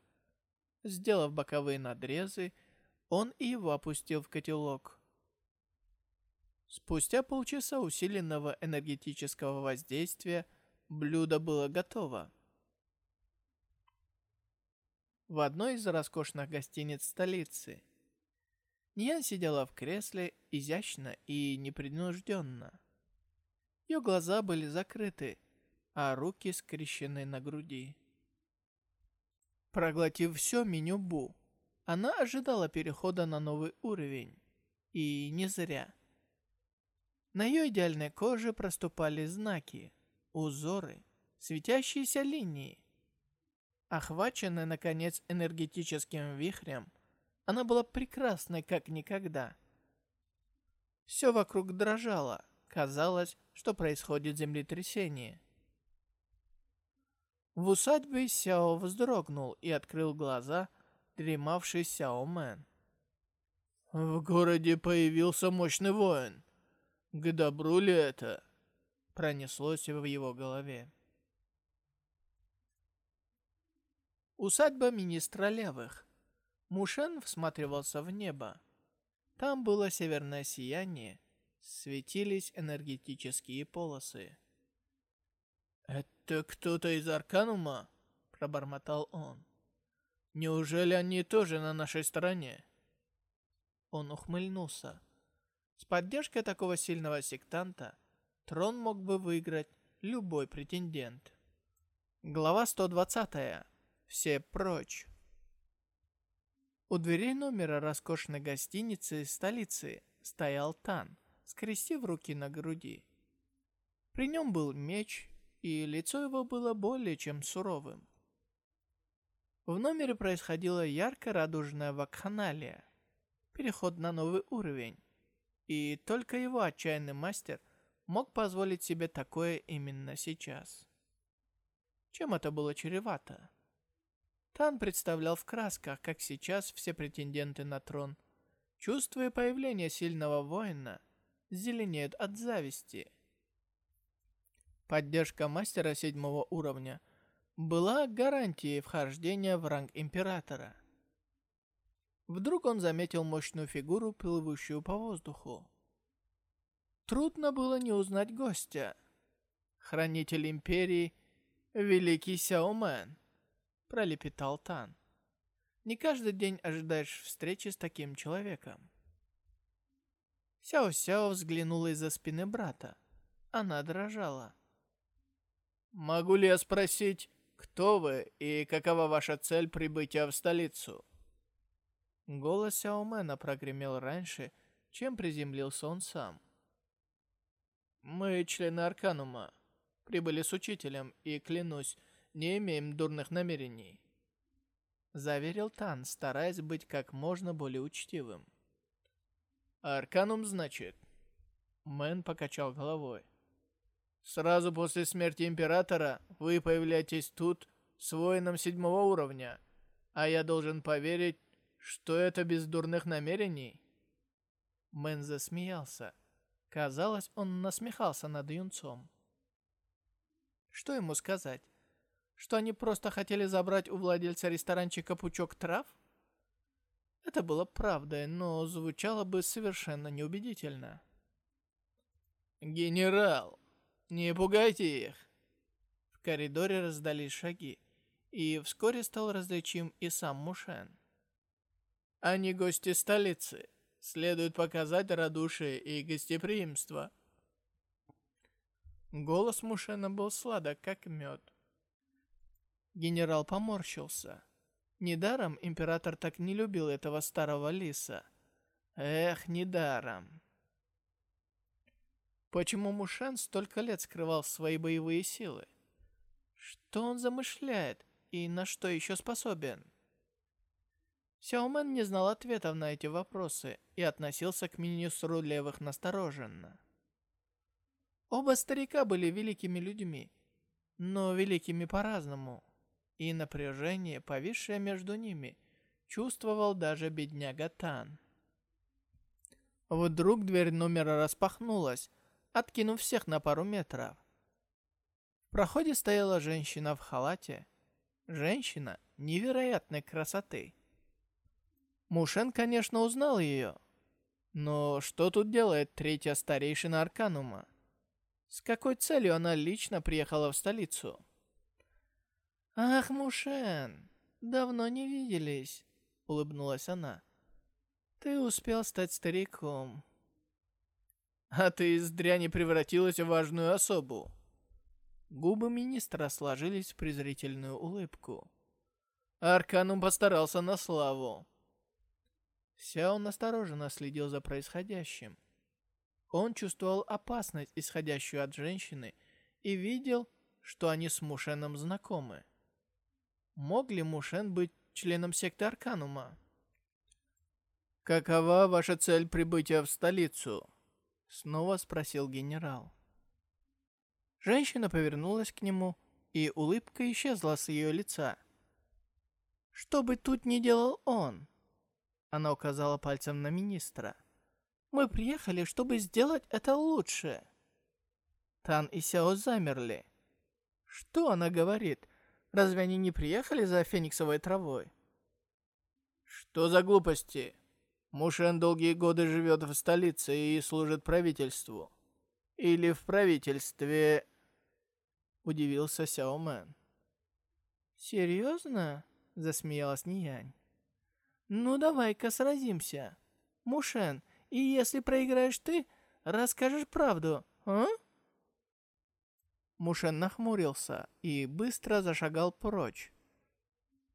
Сделав боковые надрезы, он и его опустил в котелок. Спустя полчаса усиленного энергетического воздействия блюдо было готово. В одной из роскошных гостиниц столицы. Ниян сидела в кресле изящно и непринужденно. Ее глаза были закрыты, а руки скрещены на груди. Проглотив все меню Бу, она ожидала перехода на новый уровень. И не зря. На ее идеальной коже проступали знаки, узоры, светящиеся линии. Охваченная, наконец, энергетическим вихрем, она была прекрасной, как никогда. Все вокруг дрожало. Казалось, что происходит землетрясение. В усадьбе Сяо вздрогнул и открыл глаза, дремавший Сяо Мэн. «В городе появился мощный воин. К добру ли это?» Пронеслось в его голове. Усадьба министра левых. Мушен всматривался в небо. Там было северное сияние, светились энергетические полосы. «Это кто-то из Арканума?» – пробормотал он. «Неужели они тоже на нашей стороне?» Он ухмыльнулся. С поддержкой такого сильного сектанта трон мог бы выиграть любой претендент. Глава 120. Все прочь. У дверей номера роскошной гостиницы столицы стоял Тан, скрестив руки на груди. При нем был меч, и лицо его было более чем суровым. В номере происходила ярко-радужная вакханалия, переход на новый уровень, и только его отчаянный мастер мог позволить себе такое именно сейчас. Чем это было чревато? Тан представлял в красках, как сейчас все претенденты на трон, чувствуя появление сильного воина, зеленеют от зависти. Поддержка мастера седьмого уровня была гарантией вхождения в ранг императора. Вдруг он заметил мощную фигуру, плывущую по воздуху. Трудно было не узнать гостя. Хранитель империи, великий Сяомен пролепетал Тан. Не каждый день ожидаешь встречи с таким человеком. Сяо-Сяо взглянула из-за спины брата. Она дрожала. «Могу ли я спросить, кто вы и какова ваша цель прибытия в столицу?» Голос Сяомена прогремел раньше, чем приземлился он сам. «Мы члены Арканума. Прибыли с учителем, и, клянусь, не имеем дурных намерений. заверил Тан, стараясь быть как можно более учтивым. «Арканум, значит?» Мэн покачал головой. «Сразу после смерти Императора вы появляетесь тут с воином седьмого уровня, а я должен поверить, что это без дурных намерений?» Мэн засмеялся. Казалось, он насмехался над юнцом. Что ему сказать? Что они просто хотели забрать у владельца ресторанчика пучок трав? Это было правдой, но звучало бы совершенно неубедительно. «Генерал, не пугайте их!» В коридоре раздались шаги, и вскоре стал различим и сам Мушен. «Они гости столицы. Следует показать радушие и гостеприимство». Голос Мушена был сладок, как мед. Генерал поморщился. Недаром император так не любил этого старого лиса. Эх, недаром. Почему Мушен столько лет скрывал свои боевые силы? Что он замышляет и на что еще способен? Сяомен не знал ответов на эти вопросы и относился к министру левых настороженно. Оба старика были великими людьми, но великими по-разному, и напряжение, повисшее между ними, чувствовал даже бедняга Тан. Вдруг дверь номера распахнулась, откинув всех на пару метров. В проходе стояла женщина в халате. Женщина невероятной красоты. Мушен, конечно, узнал ее. Но что тут делает третья старейшина Арканума? С какой целью она лично приехала в столицу? «Ах, Мушен, давно не виделись», — улыбнулась она. «Ты успел стать стариком». «А ты из дряни превратилась в важную особу». Губы министра сложились в презрительную улыбку. Арканум постарался на славу. Сяо настороженно следил за происходящим. Он чувствовал опасность, исходящую от женщины, и видел, что они с Мушеном знакомы. Мог ли Мушен быть членом секты Арканума? «Какова ваша цель прибытия в столицу?» Снова спросил генерал. Женщина повернулась к нему, и улыбка исчезла с ее лица. «Что бы тут ни делал он?» Она указала пальцем на министра. «Мы приехали, чтобы сделать это лучше». Тан и Сяо замерли. Что она говорит? Разве они не приехали за фениксовой травой? Что за глупости? Мушен долгие годы живет в столице и служит правительству. Или в правительстве... Удивился Сяо Мэн. «Серьезно?» — засмеялась Ниянь. «Ну давай-ка сразимся. Мушен, и если проиграешь ты, расскажешь правду, а?» Мушен нахмурился и быстро зашагал прочь.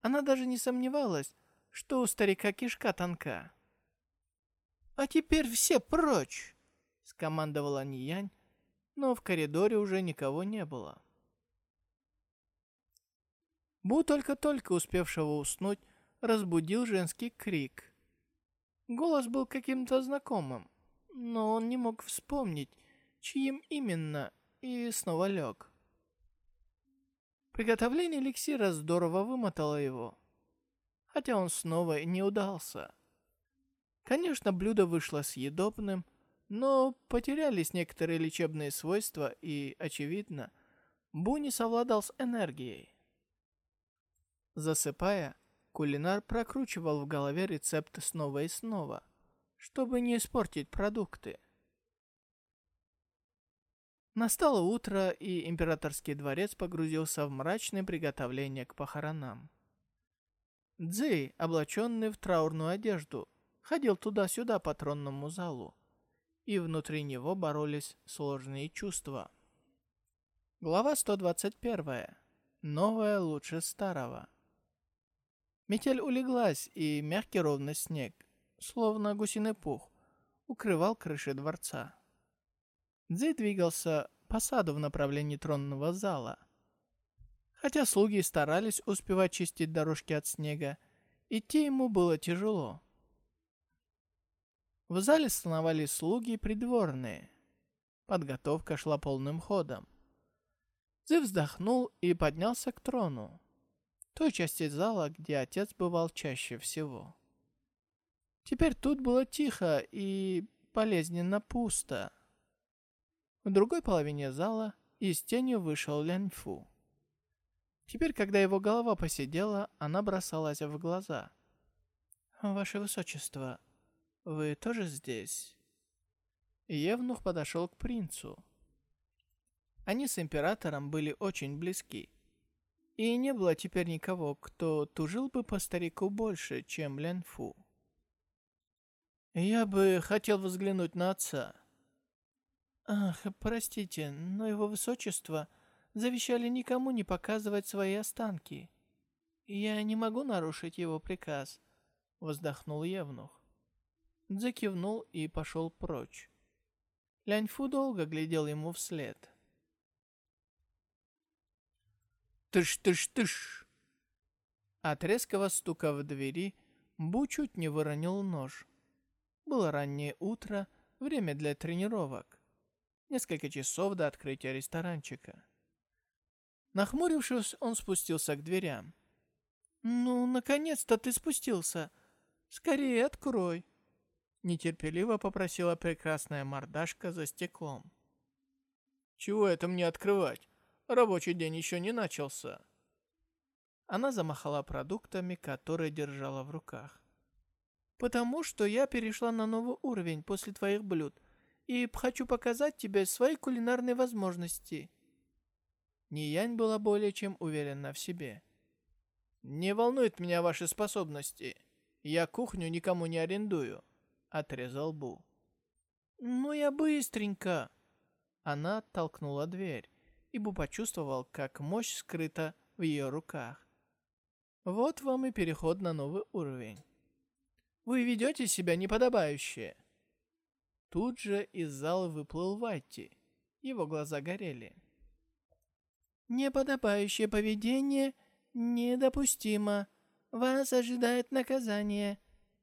Она даже не сомневалась, что у старика кишка тонка. «А теперь все прочь!» — скомандовала Ниянь, но в коридоре уже никого не было. Бу, только-только успевшего уснуть, разбудил женский крик. Голос был каким-то знакомым, но он не мог вспомнить, чьим именно, и снова лег. Приготовление эликсира здорово вымотало его, хотя он снова не удался. Конечно, блюдо вышло съедобным, но потерялись некоторые лечебные свойства и, очевидно, Бу не совладал с энергией. Засыпая, кулинар прокручивал в голове рецепт снова и снова, чтобы не испортить продукты. Настало утро, и императорский дворец погрузился в мрачное приготовление к похоронам. Цзэй, облаченный в траурную одежду, ходил туда-сюда по тронному залу, и внутри него боролись сложные чувства. Глава 121. Новое лучше старого. Метель улеглась, и мягкий ровный снег, словно гусиный пух, укрывал крыши дворца. Дзей двигался по саду в направлении тронного зала. Хотя слуги старались успевать чистить дорожки от снега, Идти ему было тяжело. В зале сновали слуги придворные. Подготовка шла полным ходом. Цзи вздохнул и поднялся к трону. Той части зала, где отец бывал чаще всего. Теперь тут было тихо и болезненно пусто. В другой половине зала из тени вышел Ляньфу. Теперь, когда его голова посидела, она бросалась в глаза. «Ваше Высочество, вы тоже здесь?» Евнух подошел к принцу. Они с императором были очень близки. И не было теперь никого, кто тужил бы по старику больше, чем Ленфу. «Я бы хотел взглянуть на отца». «Ах, простите, но его высочество завещали никому не показывать свои останки. Я не могу нарушить его приказ», — вздохнул Евнух. Закивнул и пошел прочь. Ляньфу долго глядел ему вслед. Тыш-тыш-тыш! От резкого стука в двери Бу чуть не выронил нож. Было раннее утро, время для тренировок. Несколько часов до открытия ресторанчика. Нахмурившись, он спустился к дверям. «Ну, наконец-то ты спустился! Скорее открой!» Нетерпеливо попросила прекрасная мордашка за стеклом. «Чего это мне открывать? Рабочий день еще не начался». Она замахала продуктами, которые держала в руках. «Потому что я перешла на новый уровень после твоих блюд и хочу показать тебе свои кулинарные возможности». Ниянь была более чем уверена в себе. «Не волнует меня ваши способности. Я кухню никому не арендую отрезал Бу. «Ну я быстренько!» Она оттолкнула дверь, и Бу почувствовал, как мощь скрыта в ее руках. Вот вам и переход на новый уровень. Вы ведете себя неподобающе. Тут же из зала выплыл Вайти. Его глаза горели. Неподобающее поведение недопустимо. Вас ожидает наказание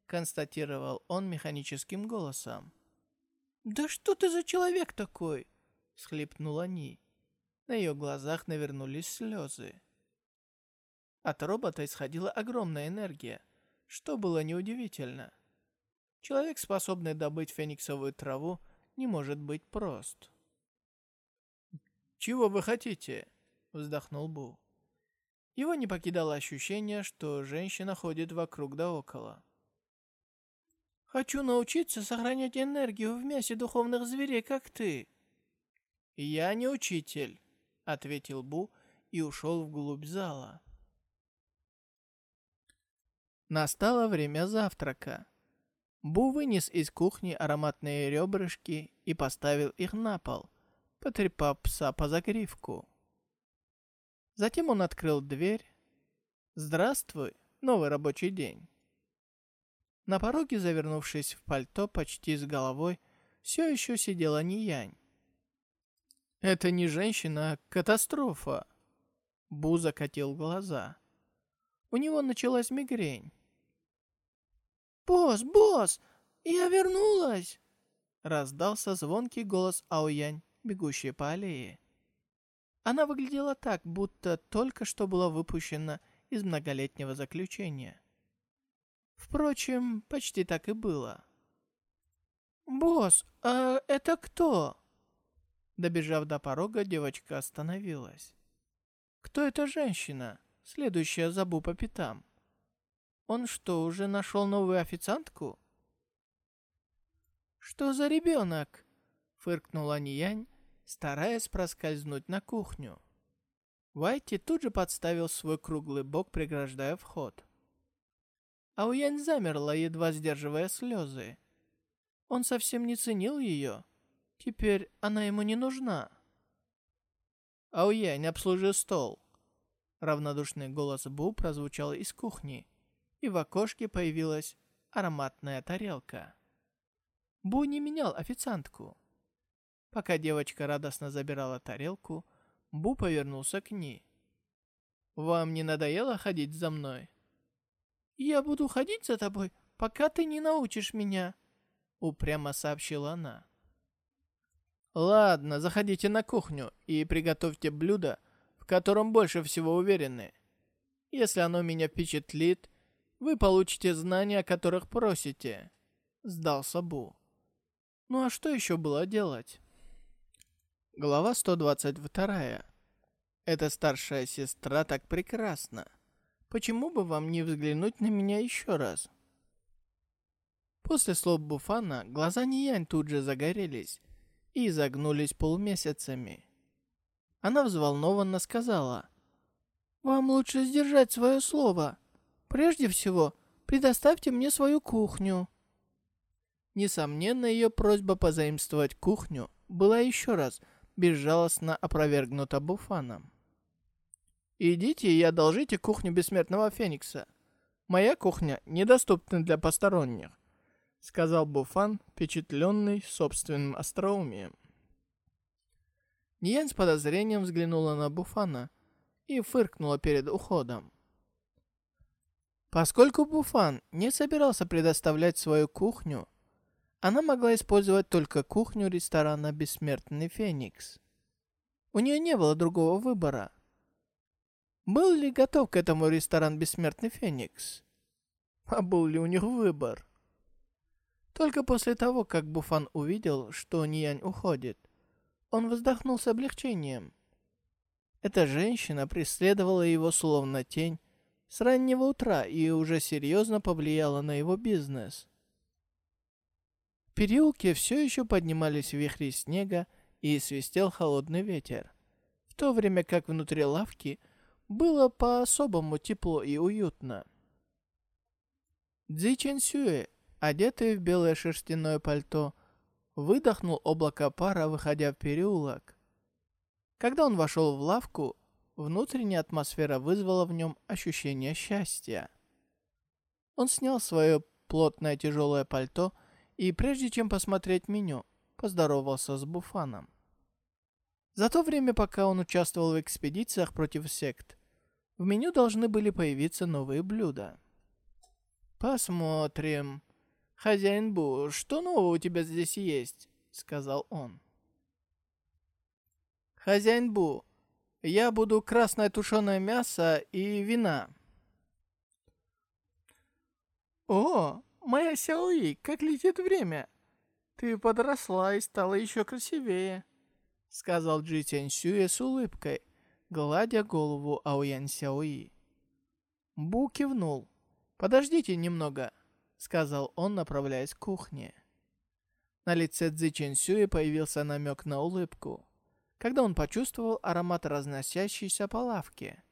констатировал он механическим голосом. «Да что ты за человек такой?» — схлипнула Ни. На ее глазах навернулись слезы. От робота исходила огромная энергия, что было неудивительно. Человек, способный добыть фениксовую траву, не может быть прост. «Чего вы хотите?» — вздохнул Бу. Его не покидало ощущение, что женщина ходит вокруг да около. Хочу научиться сохранять энергию в мясе духовных зверей, как ты». «Я не учитель», — ответил Бу и ушел вглубь зала. Настало время завтрака. Бу вынес из кухни ароматные ребрышки и поставил их на пол, потрепав пса по загривку. Затем он открыл дверь. «Здравствуй, новый рабочий день». На пороге, завернувшись в пальто почти с головой, все еще сидела Ниянь. «Это не женщина, а катастрофа!» Бу закатил глаза. У него началась мигрень. «Босс, босс, я вернулась!» Раздался звонкий голос Аоянь, бегущей по аллее. Она выглядела так, будто только что была выпущена из многолетнего заключения. Впрочем, почти так и было. «Босс, а это кто?» Добежав до порога, девочка остановилась. «Кто эта женщина, следующая за Бу по пятам? Он что, уже нашел новую официантку?» «Что за ребенок?» — фыркнула Ниянь, стараясь проскользнуть на кухню. Вайти тут же подставил свой круглый бок, преграждая вход. Ауянь замерла, едва сдерживая слезы. Он совсем не ценил ее. Теперь она ему не нужна. «Ауянь, обслужи стол!» Равнодушный голос Бу прозвучал из кухни, и в окошке появилась ароматная тарелка. Бу не менял официантку. Пока девочка радостно забирала тарелку, Бу повернулся к ней. «Вам не надоело ходить за мной?» «Я буду ходить за тобой, пока ты не научишь меня», — упрямо сообщила она. «Ладно, заходите на кухню и приготовьте блюдо, в котором больше всего уверены. Если оно меня впечатлит, вы получите знания, о которых просите», — сдался Бу. Ну а что еще было делать? Глава 122. Эта старшая сестра так прекрасна. Почему бы вам не взглянуть на меня еще раз? После слов Буфана глаза Ниянь тут же загорелись и загнулись полумесяцами. Она взволнованно сказала, «Вам лучше сдержать свое слово. Прежде всего, предоставьте мне свою кухню». Несомненно, ее просьба позаимствовать кухню была еще раз безжалостно опровергнута Буфаном. «Идите и одолжите кухню Бессмертного Феникса. Моя кухня недоступна для посторонних», — сказал Буфан, впечатленный собственным остроумием. Ниен с подозрением взглянула на Буфана и фыркнула перед уходом. Поскольку Буфан не собирался предоставлять свою кухню, она могла использовать только кухню ресторана «Бессмертный Феникс». У нее не было другого выбора. Был ли готов к этому ресторан «Бессмертный Феникс»? А был ли у них выбор? Только после того, как Буфан увидел, что Ниянь уходит, он вздохнул с облегчением. Эта женщина преследовала его словно тень с раннего утра и уже серьезно повлияла на его бизнес переулке все еще поднимались вихри снега и свистел холодный ветер, в то время как внутри лавки было по-особому тепло и уютно. Цзи Чен Сюэ, одетый в белое шерстяное пальто, выдохнул облако пара, выходя в переулок. Когда он вошел в лавку, внутренняя атмосфера вызвала в нем ощущение счастья. Он снял свое плотное тяжелое пальто и, прежде чем посмотреть меню, поздоровался с Буфаном. За то время, пока он участвовал в экспедициях против сект, в меню должны были появиться новые блюда. «Посмотрим. Хозяин Бу, что нового у тебя здесь есть?» — сказал он. «Хозяин Бу, я буду красное тушеное мясо и вина». «О, моя Сяои, как летит время! Ты подросла и стала еще красивее!» Сказал Джи Тяньсюэ с улыбкой, гладя голову Аоян Сяои. Бу кивнул. «Подождите немного», — сказал он, направляясь к кухне. На лице Цзи Чэньсюэ появился намек на улыбку, когда он почувствовал аромат, разносящийся по лавке.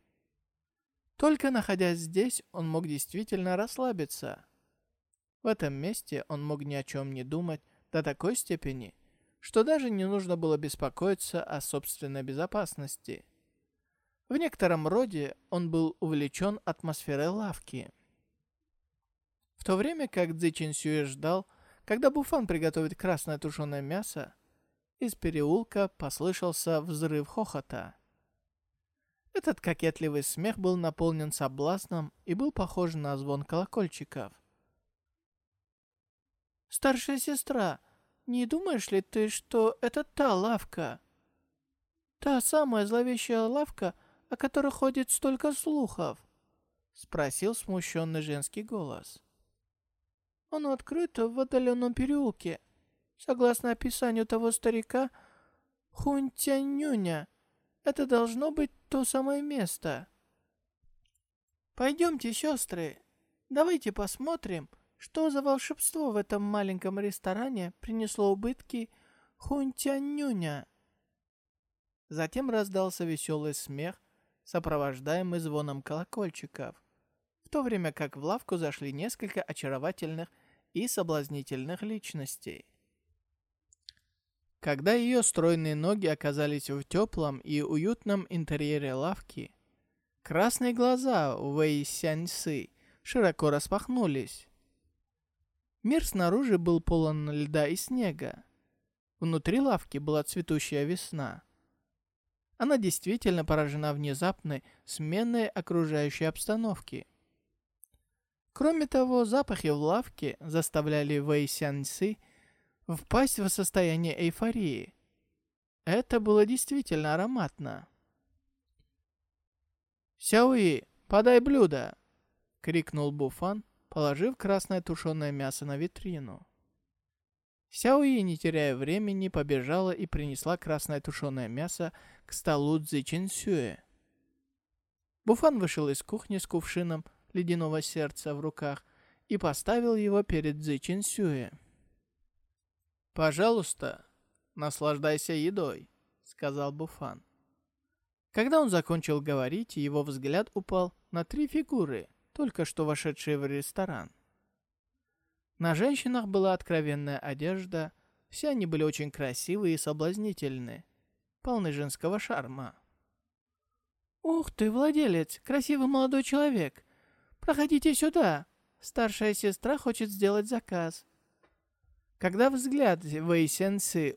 Только находясь здесь, он мог действительно расслабиться. В этом месте он мог ни о чем не думать до такой степени, что даже не нужно было беспокоиться о собственной безопасности. В некотором роде он был увлечен атмосферой лавки. В то время как Цзи Чинсюэ ждал, когда Буфан приготовит красное тушеное мясо, из переулка послышался взрыв хохота. Этот кокетливый смех был наполнен соблазном и был похож на звон колокольчиков. «Старшая сестра, не думаешь ли ты, что это та лавка?» «Та самая зловещая лавка, о которой ходит столько слухов?» Спросил смущенный женский голос. «Он открыт в отдаленном переулке. Согласно описанию того старика, Хунтянюня, это должно быть то самое место». «Пойдемте, сестры, давайте посмотрим, что за волшебство в этом маленьком ресторане принесло убытки Хунтянюня? Затем раздался веселый смех, сопровождаемый звоном колокольчиков, в то время как в лавку зашли несколько очаровательных и соблазнительных личностей. Когда ее стройные ноги оказались в теплом и уютном интерьере лавки, красные глаза Вэй Сяньсы широко распахнулись. Мир снаружи был полон льда и снега. Внутри лавки была цветущая весна. Она действительно поражена внезапной сменой окружающей обстановки. Кроме того, запахи в лавке заставляли Вэй Сяньсы впасть в состояние эйфории. Это было действительно ароматно. «Сяои, подай блюдо!» — крикнул Буфан, положив красное тушеное мясо на витрину. Сяои, не теряя времени, побежала и принесла красное тушеное мясо к столу Цзи Чинсюэ. Буфан вышел из кухни с кувшином ледяного сердца в руках и поставил его перед Цзи Чинсюэ. «Пожалуйста, наслаждайся едой», — сказал Буфан. Когда он закончил говорить, его взгляд упал на три фигуры, только что вошедшие в ресторан. На женщинах была откровенная одежда, все они были очень красивые и соблазнительны, полны женского шарма. «Ух ты, владелец, красивый молодой человек! Проходите сюда! Старшая сестра хочет сделать заказ!» Когда взгляд Вэй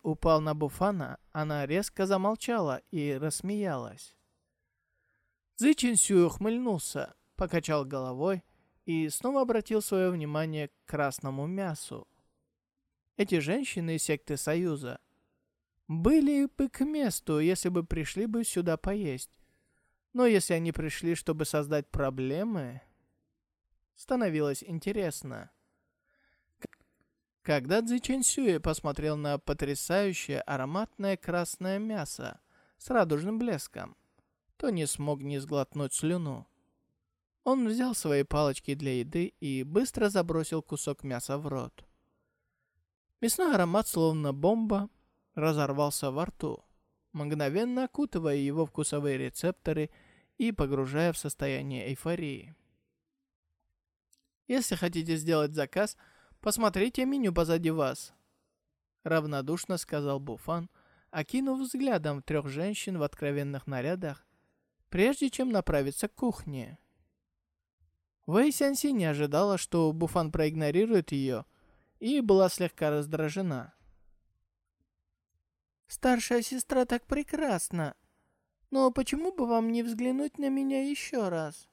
упал на Буфана, она резко замолчала и рассмеялась. Цзи ухмыльнулся, покачал головой и снова обратил свое внимание к красному мясу. Эти женщины из секты Союза были бы к месту, если бы пришли бы сюда поесть. Но если они пришли, чтобы создать проблемы, становилось интересно. Когда Цзи Чэньсюэ посмотрел на потрясающее ароматное красное мясо с радужным блеском, то не смог не сглотнуть слюну. Он взял свои палочки для еды и быстро забросил кусок мяса в рот. Мясной аромат, словно бомба, разорвался во рту, мгновенно окутывая его вкусовые рецепторы и погружая в состояние эйфории. Если хотите сделать заказ – Посмотрите меню позади вас», — равнодушно сказал Буфан, окинув взглядом трех женщин в откровенных нарядах, прежде чем направиться к кухне. Вэй Сянси не ожидала, что Буфан проигнорирует ее, и была слегка раздражена. «Старшая сестра так прекрасна, но почему бы вам не взглянуть на меня еще раз?»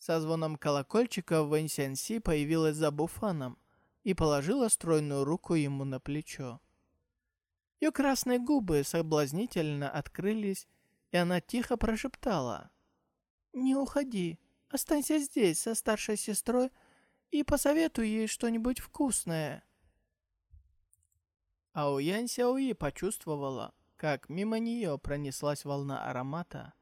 Со звоном колокольчика Вэнь Сянси появилась за Буфаном и положила стройную руку ему на плечо. Ее красные губы соблазнительно открылись, и она тихо прошептала. «Не уходи, останься здесь со старшей сестрой и посоветуй ей что-нибудь вкусное». Ао Янь Сяои почувствовала, как мимо нее пронеслась волна аромата.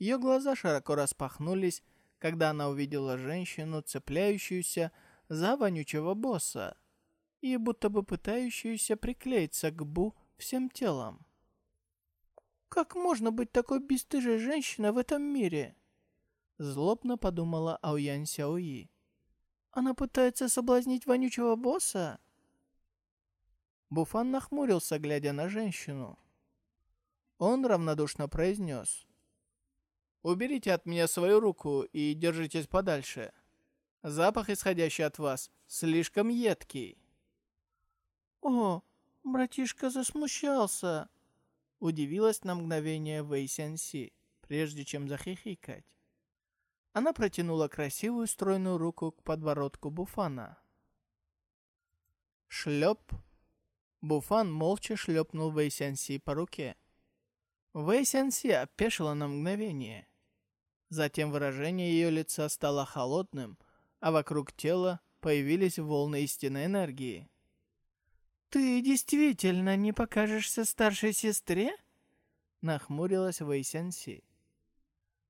Ее глаза широко распахнулись, когда она увидела женщину, цепляющуюся за вонючего босса и будто бы пытающуюся приклеиться к Бу всем телом. «Как можно быть такой бесстыжей женщиной в этом мире?» Злобно подумала Ауян Сяои. «Она пытается соблазнить вонючего босса?» Буфан нахмурился, глядя на женщину. Он равнодушно произнес. Уберите от меня свою руку и держитесь подальше. Запах, исходящий от вас, слишком едкий. О, братишка засмущался. Удивилась на мгновение Вэй Сянси, прежде чем захихикать. Она протянула красивую стройную руку к подбородку Буфана. Шлеп. Буфан молча шлепнул Вэй Сянси по руке. Вэй Сянси опешила на мгновение. Затем выражение ее лица стало холодным, а вокруг тела появились волны истинной энергии. «Ты действительно не покажешься старшей сестре?» Нахмурилась Вэйсянси.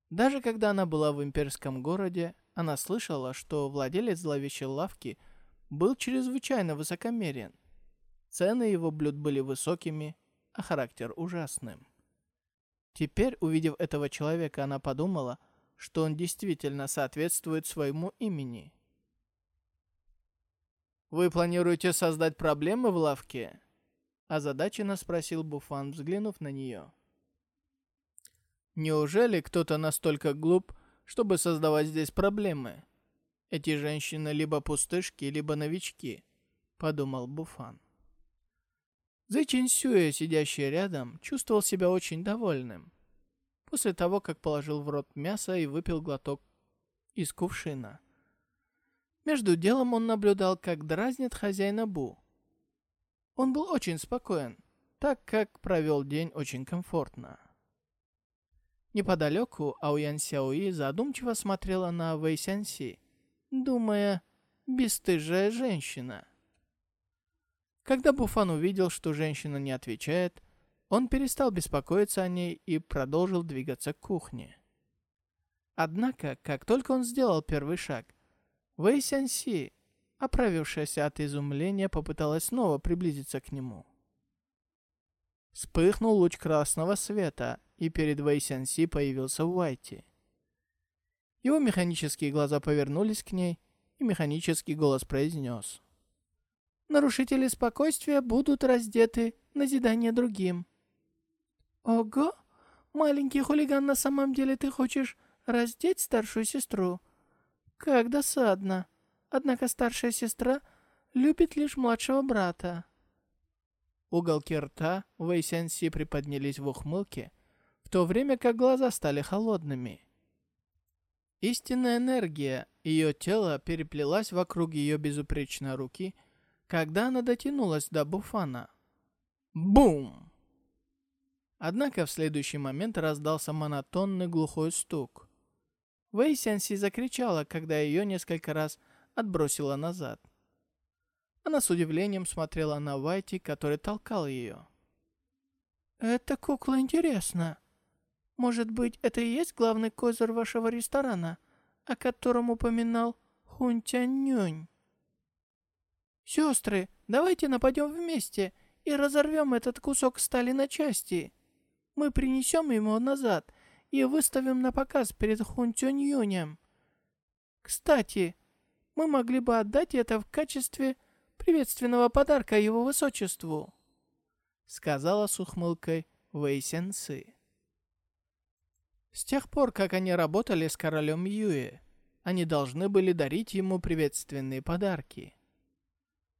Даже когда она была в имперском городе, она слышала, что владелец зловещей лавки был чрезвычайно высокомерен. Цены его блюд были высокими, а характер ужасным. Теперь, увидев этого человека, она подумала – что он действительно соответствует своему имени. «Вы планируете создать проблемы в лавке?» Озадаченно спросил Буфан, взглянув на нее. «Неужели кто-то настолько глуп, чтобы создавать здесь проблемы? Эти женщины либо пустышки, либо новички», — подумал Буфан. Зэ Сюэ, сидящий рядом, чувствовал себя очень довольным после того, как положил в рот мясо и выпил глоток из кувшина. Между делом он наблюдал, как дразнит хозяина Бу. Он был очень спокоен, так как провел день очень комфортно. Неподалеку Ауян Сяои задумчиво смотрела на Вэй Сянси, думая, бесстыжая женщина. Когда Буфан увидел, что женщина не отвечает, он перестал беспокоиться о ней и продолжил двигаться к кухне. Однако, как только он сделал первый шаг, Вэй Сянси, оправившаяся от изумления, попыталась снова приблизиться к нему. Вспыхнул луч красного света, и перед Вэй Сянси появился Уайти. Его механические глаза повернулись к ней, и механический голос произнес. «Нарушители спокойствия будут раздеты на назидание другим». «Ого! Маленький хулиган, на самом деле ты хочешь раздеть старшую сестру? Как досадно. Однако старшая сестра любит лишь младшего брата». Уголки рта Вэй Сянси приподнялись в ухмылке, в то время как глаза стали холодными. Истинная энергия ее тела переплелась вокруг ее безупречной руки, когда она дотянулась до Буфана. Бум! Однако в следующий момент раздался монотонный глухой стук. Вэй Сянси закричала, когда ее несколько раз отбросило назад. Она с удивлением смотрела на Вайти, который толкал ее. «Эта кукла интересна. Может быть, это и есть главный козырь вашего ресторана, о котором упоминал Хун Тянь «Сестры, давайте нападем вместе и разорвем этот кусок стали на части. Мы принесем его назад и выставим на показ перед Хун Тянь Кстати, мы могли бы отдать это в качестве приветственного подарка его высочеству», — сказала с ухмылкой Вэй Сенсы. С тех пор, как они работали с королем Юэ, они должны были дарить ему приветственные подарки.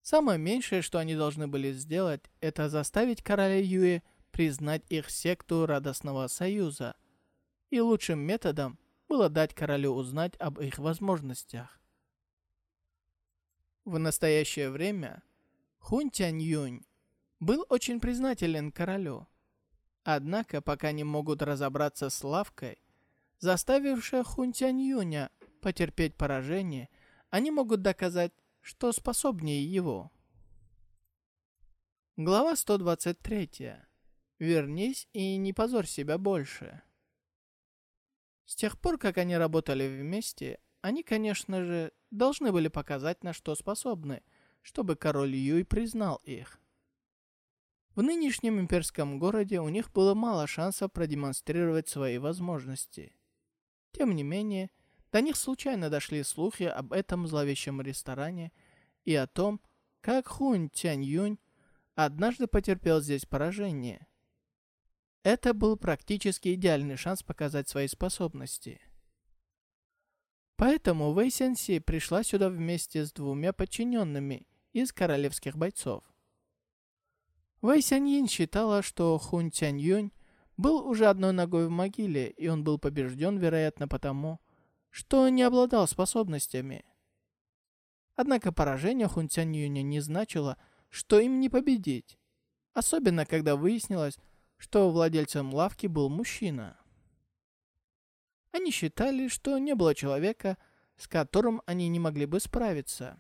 Самое меньшее, что они должны были сделать, это заставить короля Юэ признать их секту Радостного Союза. И лучшим методом было дать королю узнать об их возможностях. В настоящее время Хун Тянь Юнь был очень признателен королю. Однако, пока не могут разобраться с лавкой, заставившая Хун Тянь Юня потерпеть поражение, они могут доказать, что способнее его. Глава 123. Вернись и не позорь себя больше. С тех пор, как они работали вместе, они, конечно же, должны были показать, на что способны, чтобы король Юй признал их. В нынешнем имперском городе у них было мало шансов продемонстрировать свои возможности. Тем не менее, до них случайно дошли слухи об этом зловещем ресторане и о том, как Хунь Тянь Юнь однажды потерпел здесь поражение. Это был практически идеальный шанс показать свои способности. Поэтому Вэй Сянси пришла сюда вместе с двумя подчиненными из королевских бойцов. Вэй Сяньин считала, что Хун Тянь Юнь был уже одной ногой в могиле, и он был побежден, вероятно, потому, что не обладал способностями. Однако поражение Хун Тянь Юня не значило, что им не победить. Особенно, когда выяснилось, что владельцем лавки был мужчина. Они считали, что не было человека, с которым они не могли бы справиться.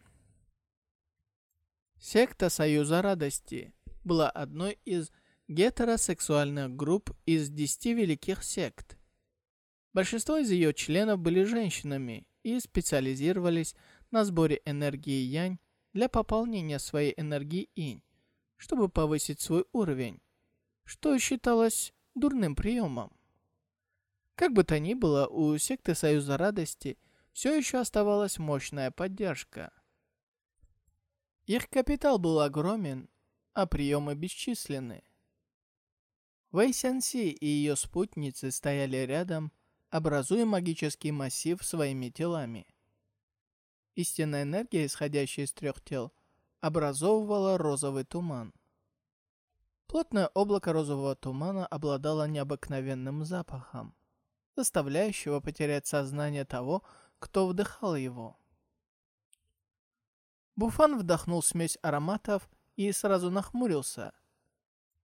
Секта Союза Радости была одной из гетеросексуальных групп из десяти великих сект. Большинство из ее членов были женщинами и специализировались на сборе энергии Янь для пополнения своей энергии Инь, чтобы повысить свой уровень, что считалось дурным приемом. Как бы то ни было, у секты Союза Радости все еще оставалась мощная поддержка. Их капитал был огромен, а приемы бесчисленны. Вэй Сянси и ее спутницы стояли рядом, образуя магический массив своими телами. Истинная энергия, исходящая из трех тел, образовывала розовый туман. Плотное облако розового тумана обладало необыкновенным запахом заставляющего потерять сознание того, кто вдыхал его. Буфан вдохнул смесь ароматов и сразу нахмурился.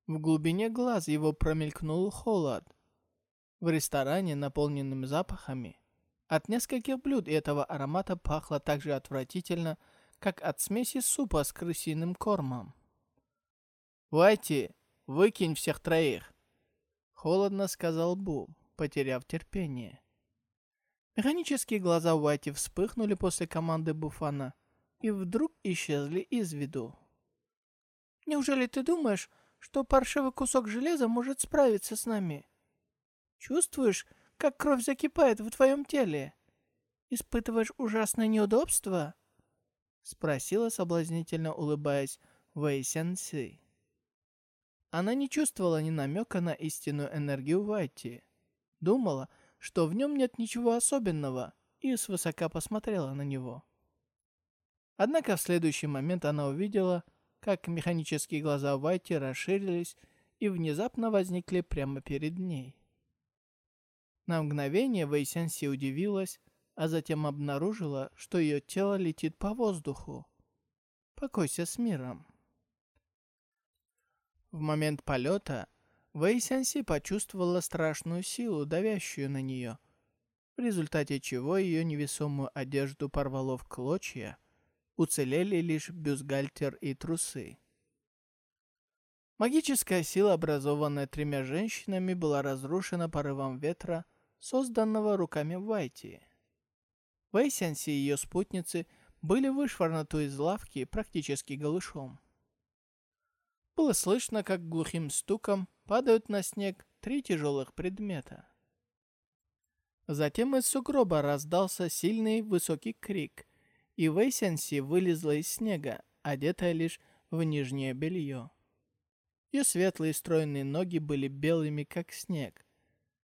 В глубине глаз его промелькнул холод. В ресторане, наполненном запахами, от нескольких блюд этого аромата пахло так же отвратительно, как от смеси супа с крысиным кормом. «Вайти, выкинь всех троих!» Холодно сказал Бу, потеряв терпение. Механические глаза Уайти вспыхнули после команды Буфана и вдруг исчезли из виду. «Неужели ты думаешь, что паршивый кусок железа может справиться с нами? Чувствуешь, как кровь закипает в твоем теле? Испытываешь ужасное неудобство?» Спросила, соблазнительно улыбаясь, Вэй Сянси. Она не чувствовала ни намека на истинную энергию Вайти. Думала, что в нем нет ничего особенного, и свысока посмотрела на него. Однако в следующий момент она увидела, как механические глаза Вайти расширились и внезапно возникли прямо перед ней. На мгновение Вэйсянси удивилась, а затем обнаружила, что ее тело летит по воздуху. Покойся с миром. В момент полета Вэй почувствовала страшную силу, давящую на нее, в результате чего ее невесомую одежду порвало в клочья, уцелели лишь бюстгальтер и трусы. Магическая сила, образованная тремя женщинами, была разрушена порывом ветра, созданного руками Вайти. Вэй и ее спутницы были вышвырнуты из лавки практически голышом. Было слышно, как глухим стуком падают на снег три тяжелых предмета. Затем из сугроба раздался сильный высокий крик, и Вэйсянси вылезла из снега, одетая лишь в нижнее белье. Ее светлые стройные ноги были белыми, как снег,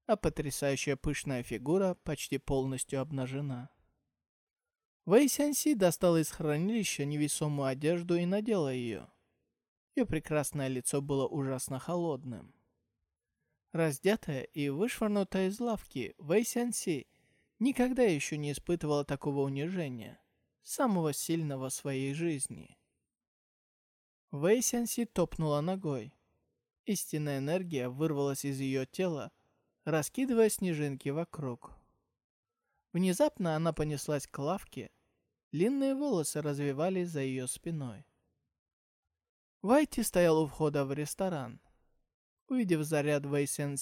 а потрясающая пышная фигура почти полностью обнажена. Вэй достала из хранилища невесомую одежду и надела ее. Ее прекрасное лицо было ужасно холодным. Раздетая и вышвырнутая из лавки, Вэй Сянси никогда еще не испытывала такого унижения, самого сильного в своей жизни. Вэй Сянси топнула ногой. Истинная энергия вырвалась из ее тела, раскидывая снежинки вокруг. Внезапно она понеслась к лавке. Длинные волосы развивались за ее спиной. Вайти стоял у входа в ресторан. Увидев заряд Вэй Сен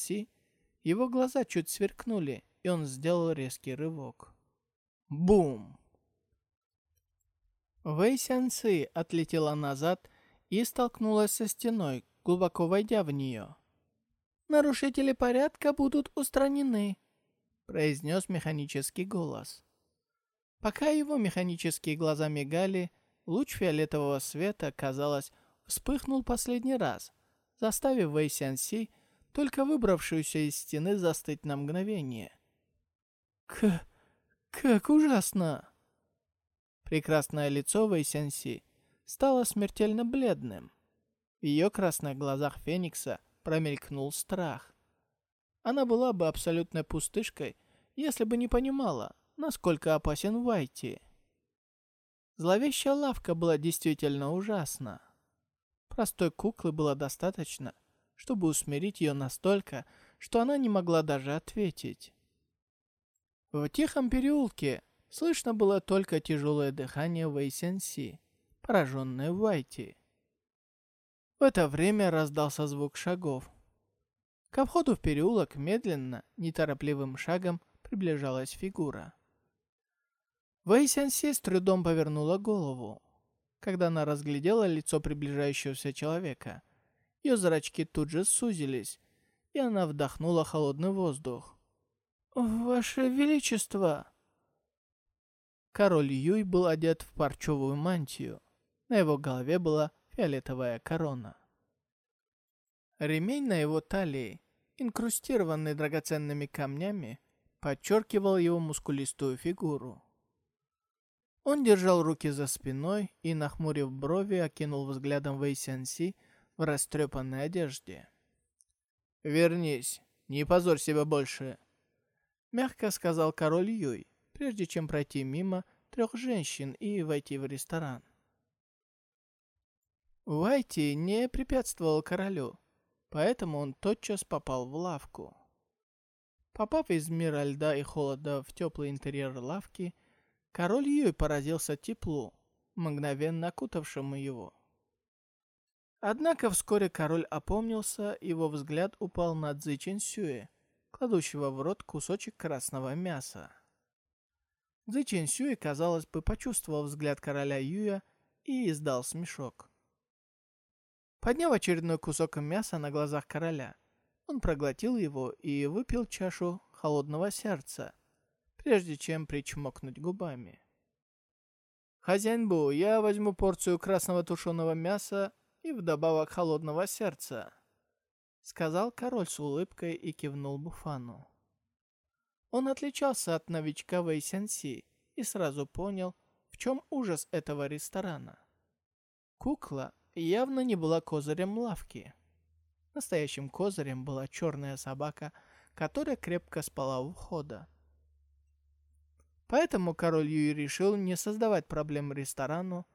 его глаза чуть сверкнули, и он сделал резкий рывок. Бум! Вэй Сен Си отлетела назад и столкнулась со стеной, глубоко войдя в нее. «Нарушители порядка будут устранены», произнес механический голос. Пока его механические глаза мигали, луч фиолетового света, казалось, вспыхнул последний раз, заставив Вэй Сянси, только выбравшуюся из стены, застыть на мгновение. «К... как ужасно!» Прекрасное лицо Вэй Сянси стало смертельно бледным. В ее красных глазах Феникса промелькнул страх. Она была бы абсолютной пустышкой, если бы не понимала, насколько опасен Вайти. Зловещая лавка была действительно ужасна. Простой куклы было достаточно, чтобы усмирить ее настолько, что она не могла даже ответить. В тихом переулке слышно было только тяжелое дыхание Вэйсенси, пораженное Вайти. В это время раздался звук шагов. Ко входу в переулок медленно, неторопливым шагом приближалась фигура. Вэйсенси с трудом повернула голову. Когда она разглядела лицо приближающегося человека, ее зрачки тут же сузились, и она вдохнула холодный воздух. «Ваше Величество!» Король Юй был одет в парчевую мантию. На его голове была фиолетовая корона. Ремень на его талии, инкрустированный драгоценными камнями, подчеркивал его мускулистую фигуру. Он держал руки за спиной и, нахмурив брови, окинул взглядом Вэй Сянси в растрепанной одежде. «Вернись, не позорь себя больше!» Мягко сказал король Юй, прежде чем пройти мимо трех женщин и войти в ресторан. Вайти не препятствовал королю, поэтому он тотчас попал в лавку. Попав из мира льда и холода в теплый интерьер лавки, король Юй поразился теплу, мгновенно окутавшему его. Однако вскоре король опомнился, его взгляд упал на Цзи Чэньсюэ, кладущего в рот кусочек красного мяса. Цзи Чэньсюэ, казалось бы, почувствовал взгляд короля Юя и издал смешок. Подняв очередной кусок мяса на глазах короля, он проглотил его и выпил чашу холодного сердца, прежде чем причмокнуть губами. «Хозяин Бу, я возьму порцию красного тушеного мяса и вдобавок холодного сердца», сказал король с улыбкой и кивнул Буфану. Он отличался от новичка Вэйсянси и сразу понял, в чем ужас этого ресторана. Кукла явно не была козырем лавки. Настоящим козырем была черная собака, которая крепко спала у входа. Поэтому король Юй решил не создавать проблем ресторану,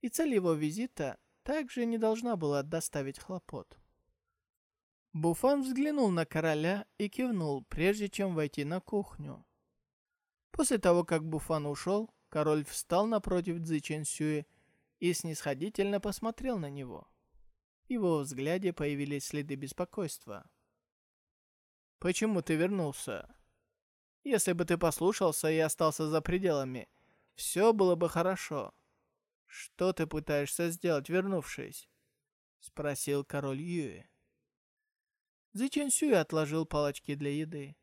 и цель его визита также не должна была доставить хлопот. Буфан взглянул на короля и кивнул, прежде чем войти на кухню. После того, как Буфан ушел, король встал напротив Цзи Чэньсюэ и снисходительно посмотрел на него. В его взгляде появились следы беспокойства. «Почему ты вернулся? Если бы ты послушался и остался за пределами, все было бы хорошо. Что ты пытаешься сделать, вернувшись?» Спросил король Юэ. Цзи Сюй отложил палочки для еды.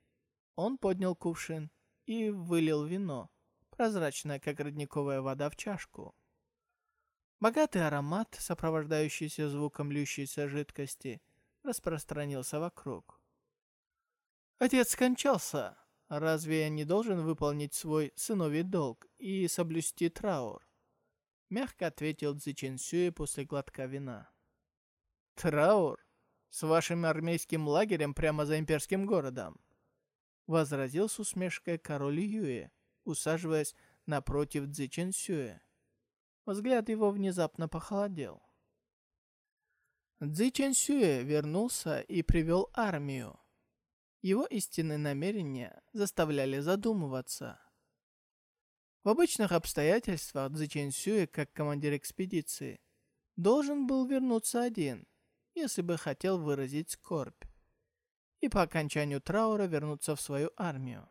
Он поднял кувшин и вылил вино, прозрачное, как родниковая вода, в чашку. Богатый аромат, сопровождающийся звуком льющейся жидкости, распространился вокруг. «Отец скончался. Разве я не должен выполнить свой сыновий долг и соблюсти траур?» Мягко ответил Цзи Сюэ после глотка вина. «Траур? С вашим армейским лагерем прямо за имперским городом?» Возразил с усмешкой король Юэ, усаживаясь напротив Цзи Сюэ. Взгляд его внезапно похолодел. Цзи Чэньсюэ вернулся и привел армию. Его истинные намерения заставляли задумываться. В обычных обстоятельствах Цзи Чэньсюэ, как командир экспедиции, должен был вернуться один, если бы хотел выразить скорбь, и по окончанию траура вернуться в свою армию.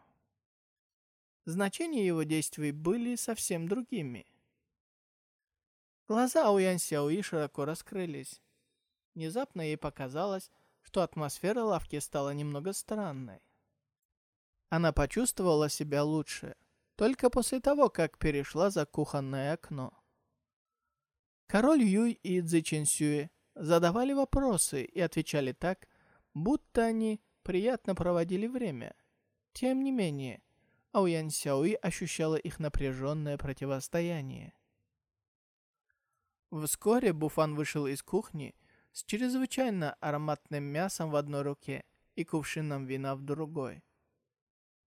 Значения его действий были совсем другими – Глаза у Ян Сяои широко раскрылись. Внезапно ей показалось, что атмосфера лавки стала немного странной. Она почувствовала себя лучше, только после того, как перешла за кухонное окно. Король Юй и Цзи Чэньсюэ задавали вопросы и отвечали так, будто они приятно проводили время. Тем не менее, Ауян Сяои ощущала их напряженное противостояние. Вскоре Буфан вышел из кухни с чрезвычайно ароматным мясом в одной руке и кувшином вина в другой.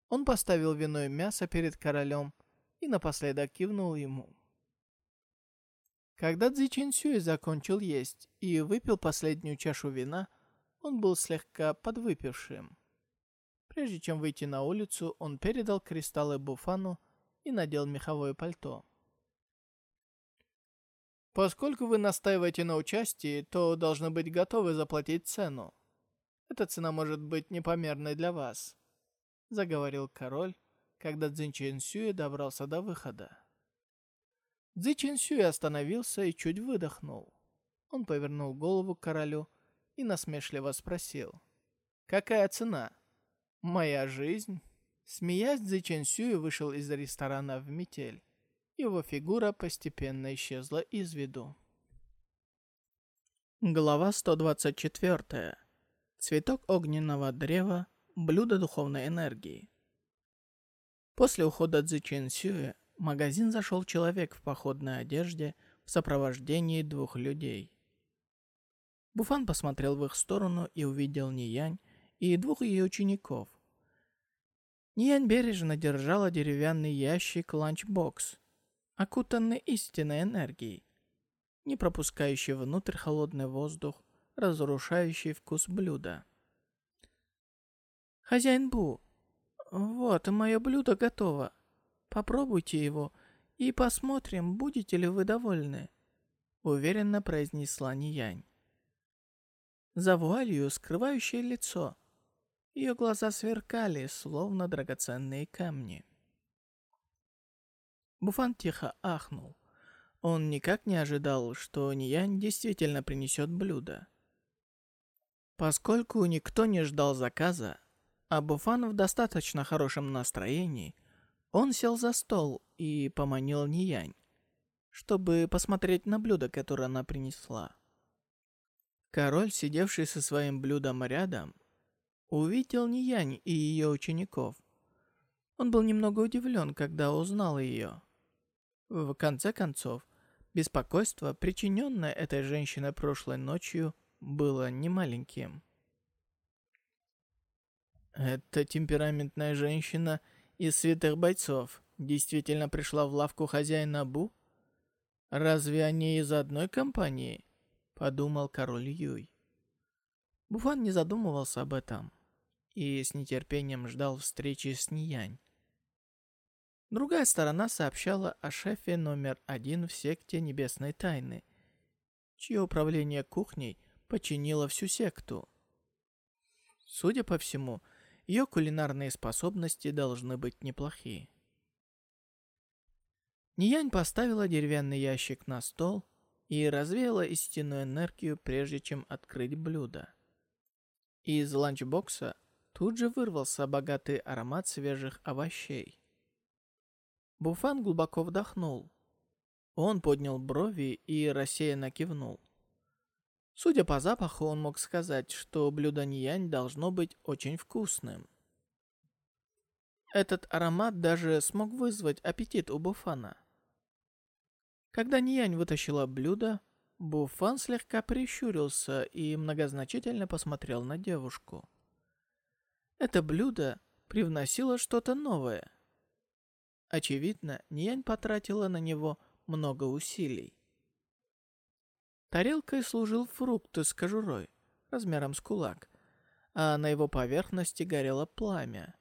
Он поставил вино и мясо перед королем и напоследок кивнул ему. Когда Цзи Чинсюй закончил есть и выпил последнюю чашу вина, он был слегка подвыпившим. Прежде чем выйти на улицу, он передал кристаллы Буфану и надел меховое пальто. Поскольку вы настаиваете на участии, то должны быть готовы заплатить цену. Эта цена может быть непомерной для вас», — заговорил король, когда Цзин Чин Сюэ добрался до выхода. Цзи Чин Сюэ остановился и чуть выдохнул. Он повернул голову к королю и насмешливо спросил. «Какая цена?» «Моя жизнь?» Смеясь, Цзи Чин Сюэ вышел из ресторана в метель его фигура постепенно исчезла из виду. Глава 124. Цветок огненного древа. Блюдо духовной энергии. После ухода Цзи Чин Сюэ магазин зашел человек в походной одежде в сопровождении двух людей. Буфан посмотрел в их сторону и увидел Ниянь и двух ее учеников. Ниянь бережно держала деревянный ящик ланчбокс, окутанный истинной энергией. не пропускающий внутрь холодный воздух, разрушающий вкус блюда. «Хозяин Бу, вот, мое блюдо готово. Попробуйте его и посмотрим, будете ли вы довольны», — уверенно произнесла Ниянь. За вуалью скрывающее лицо. Ее глаза сверкали, словно драгоценные камни. Буфан тихо ахнул. Он никак не ожидал, что Ниянь действительно принесет блюдо. Поскольку никто не ждал заказа, а Буфан в достаточно хорошем настроении, он сел за стол и поманил Ниянь, чтобы посмотреть на блюдо, которое она принесла. Король, сидевший со своим блюдом рядом, увидел Ниянь и ее учеников. Он был немного удивлен, когда узнал ее. В конце концов, беспокойство, причиненное этой женщиной прошлой ночью, было немаленьким. Эта темпераментная женщина из святых бойцов действительно пришла в лавку хозяина Бу? Разве они из одной компании? Подумал король Юй. Буфан не задумывался об этом и с нетерпением ждал встречи с Ниянь. Другая сторона сообщала о шефе номер один в секте Небесной Тайны, чье управление кухней подчинило всю секту. Судя по всему, ее кулинарные способности должны быть неплохие. Ниянь поставила деревянный ящик на стол и развеяла истинную энергию, прежде чем открыть блюдо. Из ланчбокса тут же вырвался богатый аромат свежих овощей. Буфан глубоко вдохнул. Он поднял брови и рассеянно кивнул. Судя по запаху, он мог сказать, что блюдо Ниянь должно быть очень вкусным. Этот аромат даже смог вызвать аппетит у Буфана. Когда Ниянь вытащила блюдо, Буфан слегка прищурился и многозначительно посмотрел на девушку. Это блюдо привносило что-то новое – Очевидно, Ниянь потратила на него много усилий. Тарелкой служил фрукт с кожурой, размером с кулак, а на его поверхности горело пламя.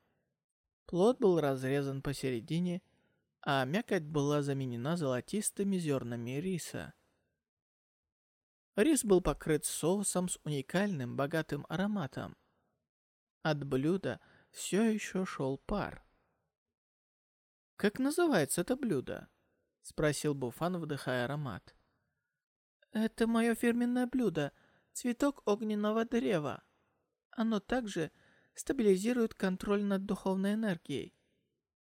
Плод был разрезан посередине, а мякоть была заменена золотистыми зернами риса. Рис был покрыт соусом с уникальным богатым ароматом. От блюда все еще шел пар. «Как называется это блюдо?» — спросил Буфан, вдыхая аромат. «Это мое фирменное блюдо, цветок огненного древа. Оно также стабилизирует контроль над духовной энергией.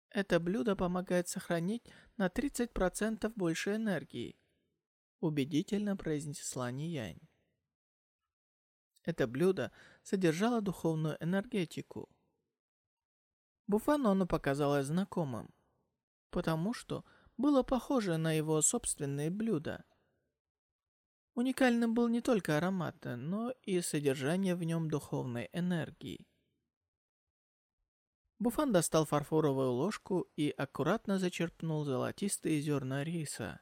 Это блюдо помогает сохранить на 30% больше энергии», — убедительно произнесла Ниянь. Это блюдо содержало духовную энергетику. Буфану оно показалось знакомым потому что было похоже на его собственные блюда. Уникальным был не только аромат, но и содержание в нем духовной энергии. Буфан достал фарфоровую ложку и аккуратно зачерпнул золотистые зерна риса.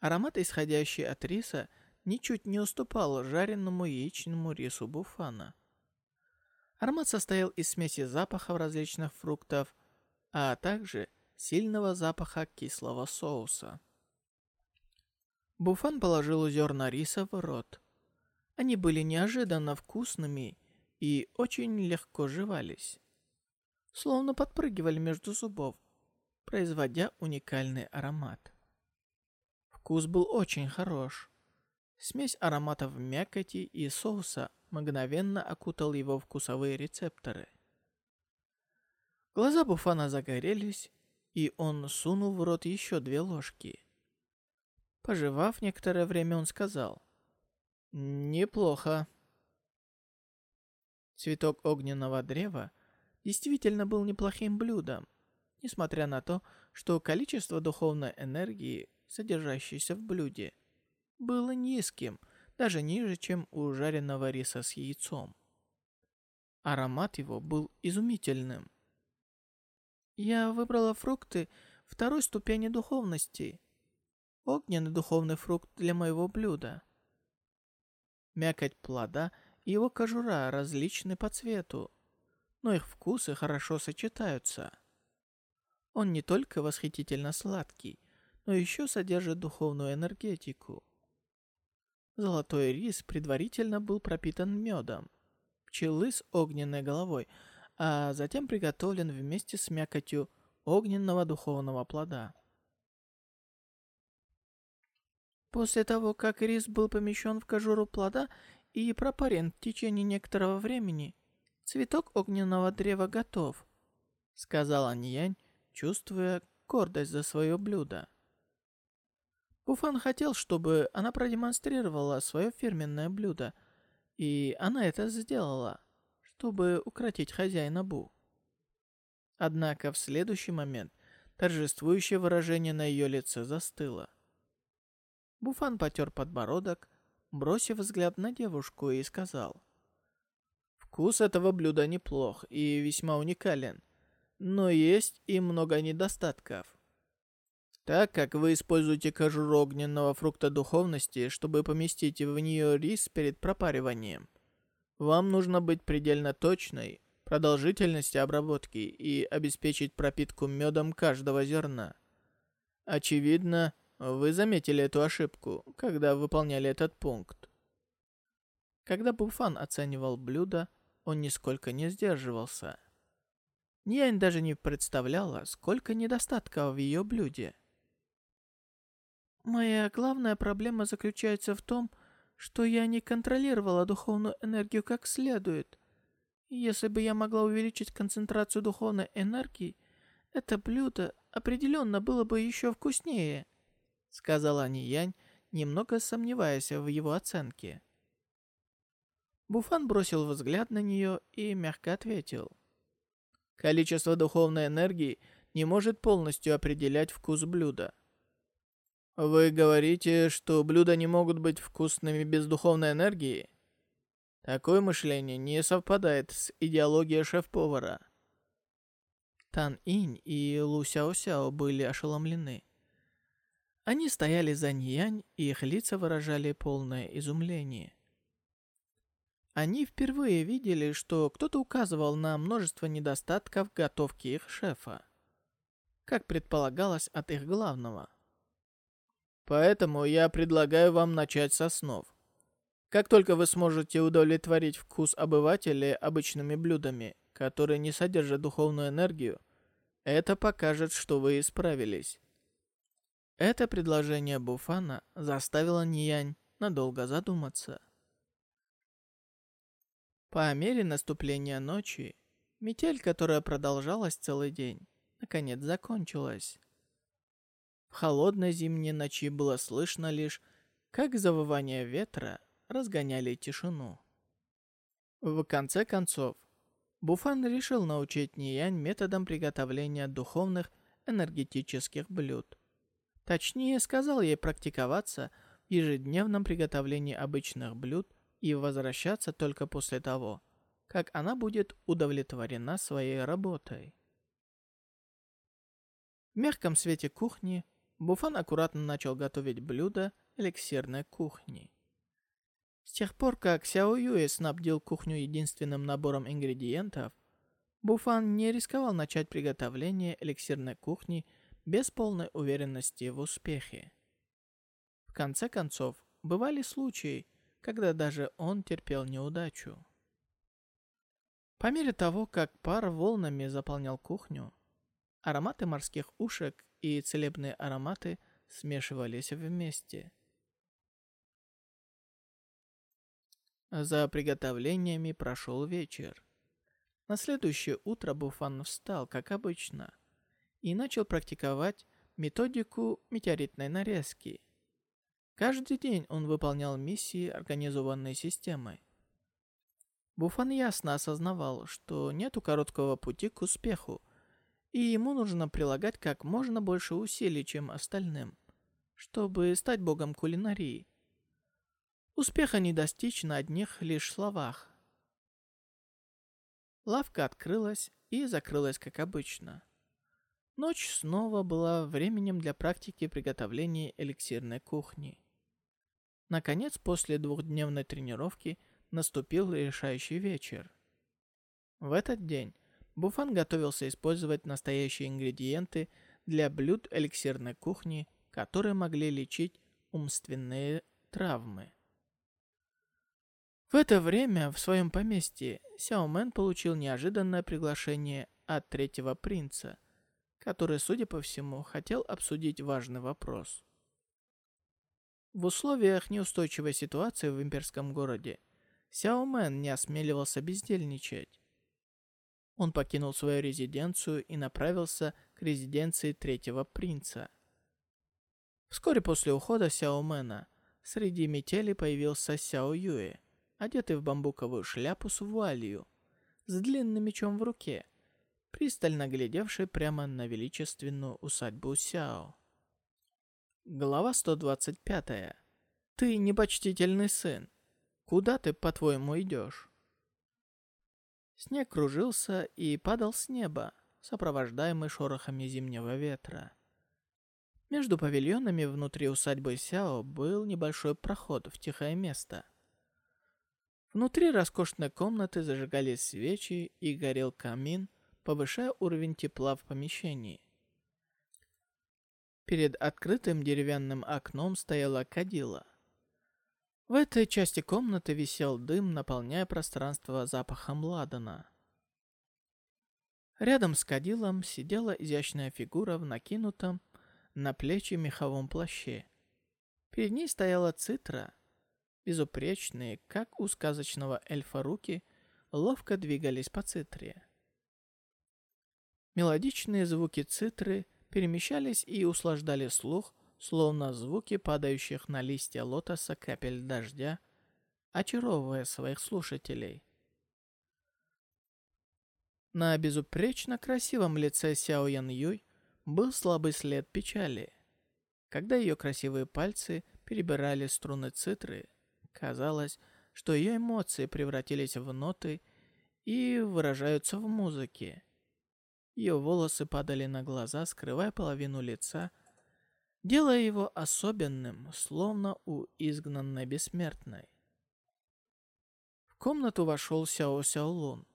Аромат, исходящий от риса, ничуть не уступал жареному яичному рису буфана. Аромат состоял из смеси запахов различных фруктов, а также сильного запаха кислого соуса. Буфан положил зерна риса в рот. Они были неожиданно вкусными и очень легко жевались. Словно подпрыгивали между зубов, производя уникальный аромат. Вкус был очень хорош. Смесь ароматов мякоти и соуса мгновенно окутал его вкусовые рецепторы – Глаза Буфана загорелись, и он сунул в рот еще две ложки. Пожевав некоторое время, он сказал. «Неплохо». Цветок огненного древа действительно был неплохим блюдом, несмотря на то, что количество духовной энергии, содержащейся в блюде, было низким, даже ниже, чем у жареного риса с яйцом. Аромат его был изумительным. Я выбрала фрукты второй ступени духовности. огненный духовный фрукт для моего блюда. Мякоть плода и его кожура различны по цвету, но их вкусы хорошо сочетаются. Он не только восхитительно сладкий, но еще содержит духовную энергетику. Золотой рис предварительно был пропитан медом, пчелы с огненной головой, а затем приготовлен вместе с мякотью огненного духовного плода. После того, как рис был помещен в кожуру плода и пропарен в течение некоторого времени, цветок огненного древа готов, сказала Ниянь, чувствуя гордость за свое блюдо. Буфан хотел, чтобы она продемонстрировала свое фирменное блюдо, и она это сделала, чтобы укротить хозяина Бу. Однако в следующий момент торжествующее выражение на ее лице застыло. Буфан потер подбородок, бросив взгляд на девушку и сказал. «Вкус этого блюда неплох и весьма уникален, но есть и много недостатков. Так как вы используете кожуру огненного фрукта духовности, чтобы поместить в нее рис перед пропариванием, вам нужно быть предельно точной продолжительности обработки и обеспечить пропитку медом каждого зерна. Очевидно, вы заметили эту ошибку, когда выполняли этот пункт. Когда Буфан оценивал блюдо, он нисколько не сдерживался. Ниянь даже не представляла, сколько недостатков в ее блюде. Моя главная проблема заключается в том, что я не контролировала духовную энергию как следует. Если бы я могла увеличить концентрацию духовной энергии, это блюдо определенно было бы еще вкуснее сказала Ниянь, немного сомневаясь в его оценке. Буфан бросил взгляд на нее и мягко ответил. Количество духовной энергии не может полностью определять вкус блюда. Вы говорите, что блюда не могут быть вкусными без духовной энергии? Такое мышление не совпадает с идеологией шеф-повара. Тан Инь и Лу Сяо Сяо были ошеломлены. Они стояли за Ниянь, и их лица выражали полное изумление. Они впервые видели, что кто-то указывал на множество недостатков готовки их шефа, как предполагалось от их главного. Поэтому я предлагаю вам начать с основ. Как только вы сможете удовлетворить вкус обывателей обычными блюдами, которые не содержат духовную энергию, это покажет, что вы исправились. Это предложение Буфана заставило Ниянь надолго задуматься. По мере наступления ночи, метель, которая продолжалась целый день, наконец закончилась. В холодной зимней ночи было слышно лишь, как завывание ветра разгоняли тишину. В конце концов, Буфан решил научить Ниянь методам приготовления духовных энергетических блюд. Точнее, сказал ей практиковаться в ежедневном приготовлении обычных блюд и возвращаться только после того, как она будет удовлетворена своей работой. В мягком свете кухни Буфан аккуратно начал готовить блюдо эликсирной кухни. С тех пор, как Сяо Юэ снабдил кухню единственным набором ингредиентов, Буфан не рисковал начать приготовление эликсирной кухни – без полной уверенности в успехе. В конце концов, бывали случаи, когда даже он терпел неудачу. По мере того, как пар волнами заполнял кухню, ароматы морских ушек и целебные ароматы смешивались вместе. За приготовлениями прошел вечер. На следующее утро Буфан встал, как обычно, и начал практиковать методику метеоритной нарезки. Каждый день он выполнял миссии организованной системой. Буфан ясно осознавал, что нету короткого пути к успеху, и ему нужно прилагать как можно больше усилий, чем остальным, чтобы стать богом кулинарии. Успеха не достичь на одних лишь словах. Лавка открылась и закрылась, как обычно. Ночь снова была временем для практики приготовления эликсирной кухни. Наконец, после двухдневной тренировки, наступил решающий вечер. В этот день Буфан готовился использовать настоящие ингредиенты для блюд эликсирной кухни, которые могли лечить умственные травмы. В это время в своем поместье Сяо Мэн получил неожиданное приглашение от третьего принца, который, судя по всему, хотел обсудить важный вопрос. В условиях неустойчивой ситуации в имперском городе Сяо Мэн не осмеливался бездельничать. Он покинул свою резиденцию и направился к резиденции третьего принца. Вскоре после ухода Сяо Мэна среди метели появился Сяо Юэ – одетый в бамбуковую шляпу с вуалью, с длинным мечом в руке, пристально глядевший прямо на величественную усадьбу Сяо. Глава 125. Ты непочтительный сын. Куда ты, по-твоему, идешь? Снег кружился и падал с неба, сопровождаемый шорохами зимнего ветра. Между павильонами внутри усадьбы Сяо был небольшой проход в тихое место. Внутри роскошной комнаты зажигались свечи и горел камин, повышая уровень тепла в помещении. Перед открытым деревянным окном стояла кадила. В этой части комнаты висел дым, наполняя пространство запахом ладана. Рядом с кадилом сидела изящная фигура в накинутом на плечи меховом плаще. Перед ней стояла цитра — Безупречные, как у сказочного эльфа руки, ловко двигались по цитре. Мелодичные звуки цитры перемещались и услаждали слух, словно звуки падающих на листья лотоса капель дождя, очаровывая своих слушателей. На безупречно красивом лице Сяо Ян Юй был слабый след печали. Когда ее красивые пальцы перебирали струны цитры, Казалось, что ее эмоции превратились в ноты и выражаются в музыке. Ее волосы падали на глаза, скрывая половину лица, делая его особенным, словно у изгнанной бессмертной. В комнату вошел Сяо Сяолун.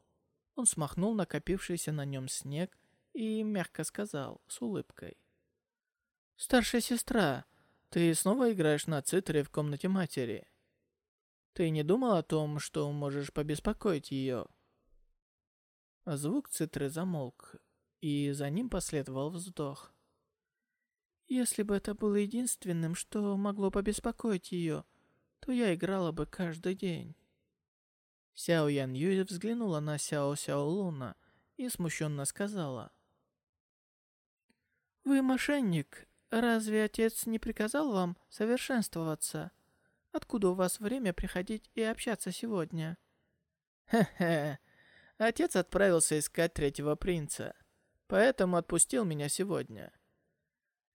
Он смахнул накопившийся на нем снег и мягко сказал с улыбкой. «Старшая сестра, ты снова играешь на цитре в комнате матери?» Ты не думал о том, что можешь побеспокоить ее?» Звук цитры замолк, и за ним последовал вздох. «Если бы это было единственным, что могло побеспокоить ее, то я играла бы каждый день». Сяо Ян Юй взглянула на Сяо Сяо Луна и смущенно сказала. «Вы мошенник. Разве отец не приказал вам совершенствоваться?» Откуда у вас время приходить и общаться сегодня?» «Хе-хе. Отец отправился искать третьего принца, поэтому отпустил меня сегодня.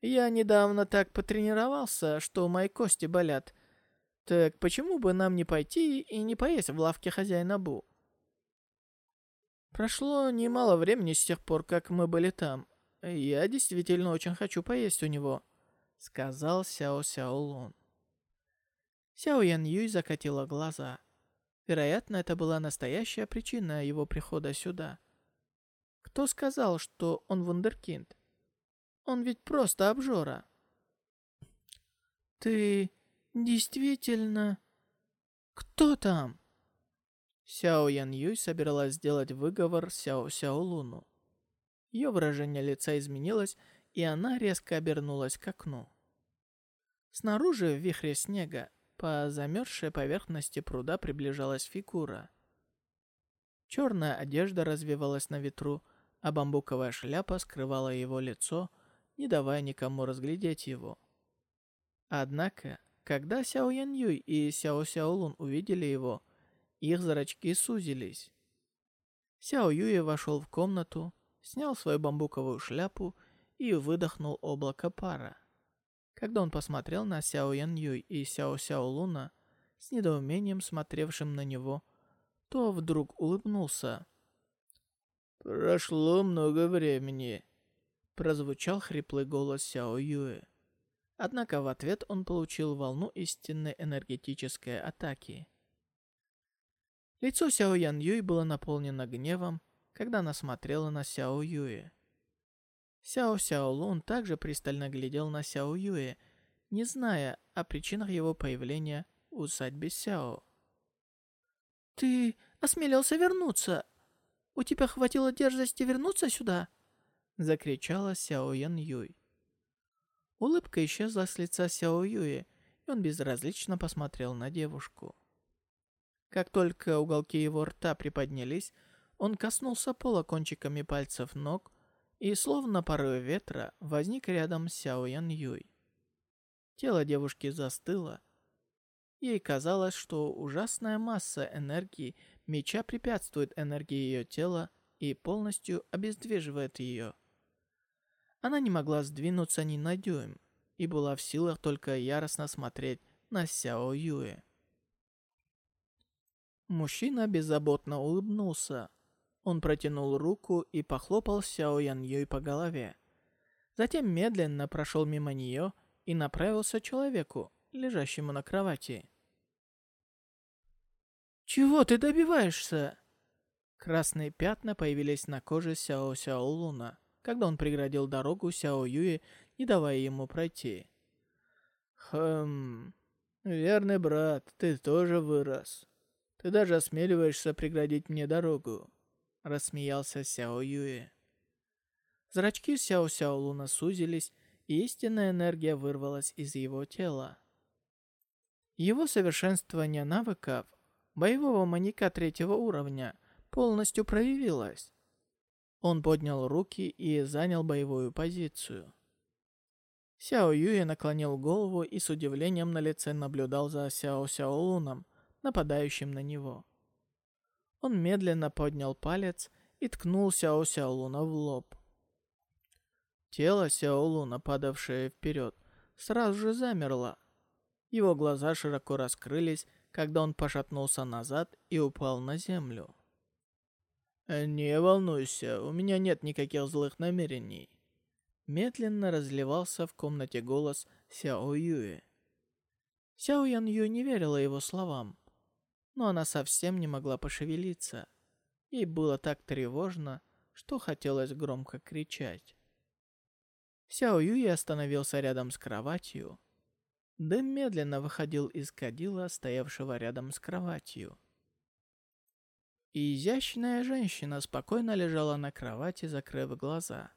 Я недавно так потренировался, что мои кости болят. Так почему бы нам не пойти и не поесть в лавке хозяина Бу?» Прошло немало времени с тех пор, как мы были там. Я действительно очень хочу поесть у него, сказал Сяо Сяо Лун. Сяо Ян Юй закатила глаза. Вероятно, это была настоящая причина его прихода сюда. Кто сказал, что он вундеркинд? Он ведь просто обжора. Ты действительно... Кто там? Сяо Ян Юй собиралась сделать выговор Сяо Сяо Луну. Ее выражение лица изменилось, и она резко обернулась к окну. Снаружи в вихре снега по замерзшей поверхности пруда приближалась фигура. Черная одежда развивалась на ветру, а бамбуковая шляпа скрывала его лицо, не давая никому разглядеть его. Однако, когда Сяо Ян Юй и Сяо Сяо Лун увидели его, их зрачки сузились. Сяо Юй вошел в комнату, снял свою бамбуковую шляпу и выдохнул облако пара. Когда он посмотрел на Сяо Ян Юй и Сяо Сяо Луна, с недоумением смотревшим на него, то вдруг улыбнулся. «Прошло много времени. Прозвучал хриплый голос Сяо Юэ. Однако в ответ он получил волну истинной энергетической атаки. Лицо Сяо Ян Юй было наполнено гневом, когда она смотрела на Сяо Юэ. Сяо Сяо Лун также пристально глядел на Сяо Юэ, не зная о причинах его появления в усадьбе Сяо. «Ты осмелился вернуться? У тебя хватило дерзости вернуться сюда?» Закричала Сяо Ян Юй. Улыбка исчезла с лица Сяо Юи, и он безразлично посмотрел на девушку. Как только уголки его рта приподнялись, он коснулся пола кончиками пальцев ног и, словно порыв ветра, возник рядом с Сяо Ян Юй. Тело девушки застыло. Ей казалось, что ужасная масса энергии меча препятствует энергии ее тела и полностью обездвиживает ее. Она не могла сдвинуться ни на дюйм и была в силах только яростно смотреть на Сяо Юэ. Мужчина беззаботно улыбнулся. Он протянул руку и похлопал Сяо Ян Юй по голове. Затем медленно прошел мимо нее и направился к человеку, лежащему на кровати. «Чего ты добиваешься?» Красные пятна появились на коже Сяо Сяо Луна когда он преградил дорогу Сяо Юе, не давая ему пройти. «Хм... Верный брат, ты тоже вырос. Ты даже осмеливаешься преградить мне дорогу», — рассмеялся Сяо Юе. Зрачки Сяо Сяо Луна сузились, и истинная энергия вырвалась из его тела. Его совершенствование навыков боевого маньяка третьего уровня полностью проявилось. Он поднял руки и занял боевую позицию. Сяо Юя наклонил голову и с удивлением на лице наблюдал за Сяо Сяо Луном, нападающим на него. Он медленно поднял палец и ткнул Сяо Сяо Луна в лоб. Тело Сяо Луна, падавшее вперед, сразу же замерло. Его глаза широко раскрылись, когда он пошатнулся назад и упал на землю. «Не волнуйся, у меня нет никаких злых намерений». Медленно разливался в комнате голос Сяо Юэ. Сяо Ян Ю не верила его словам, но она совсем не могла пошевелиться. Ей было так тревожно, что хотелось громко кричать. Сяо Юй остановился рядом с кроватью. Дым медленно выходил из кадила, стоявшего рядом с кроватью. И изящная женщина спокойно лежала на кровати, закрыв глаза.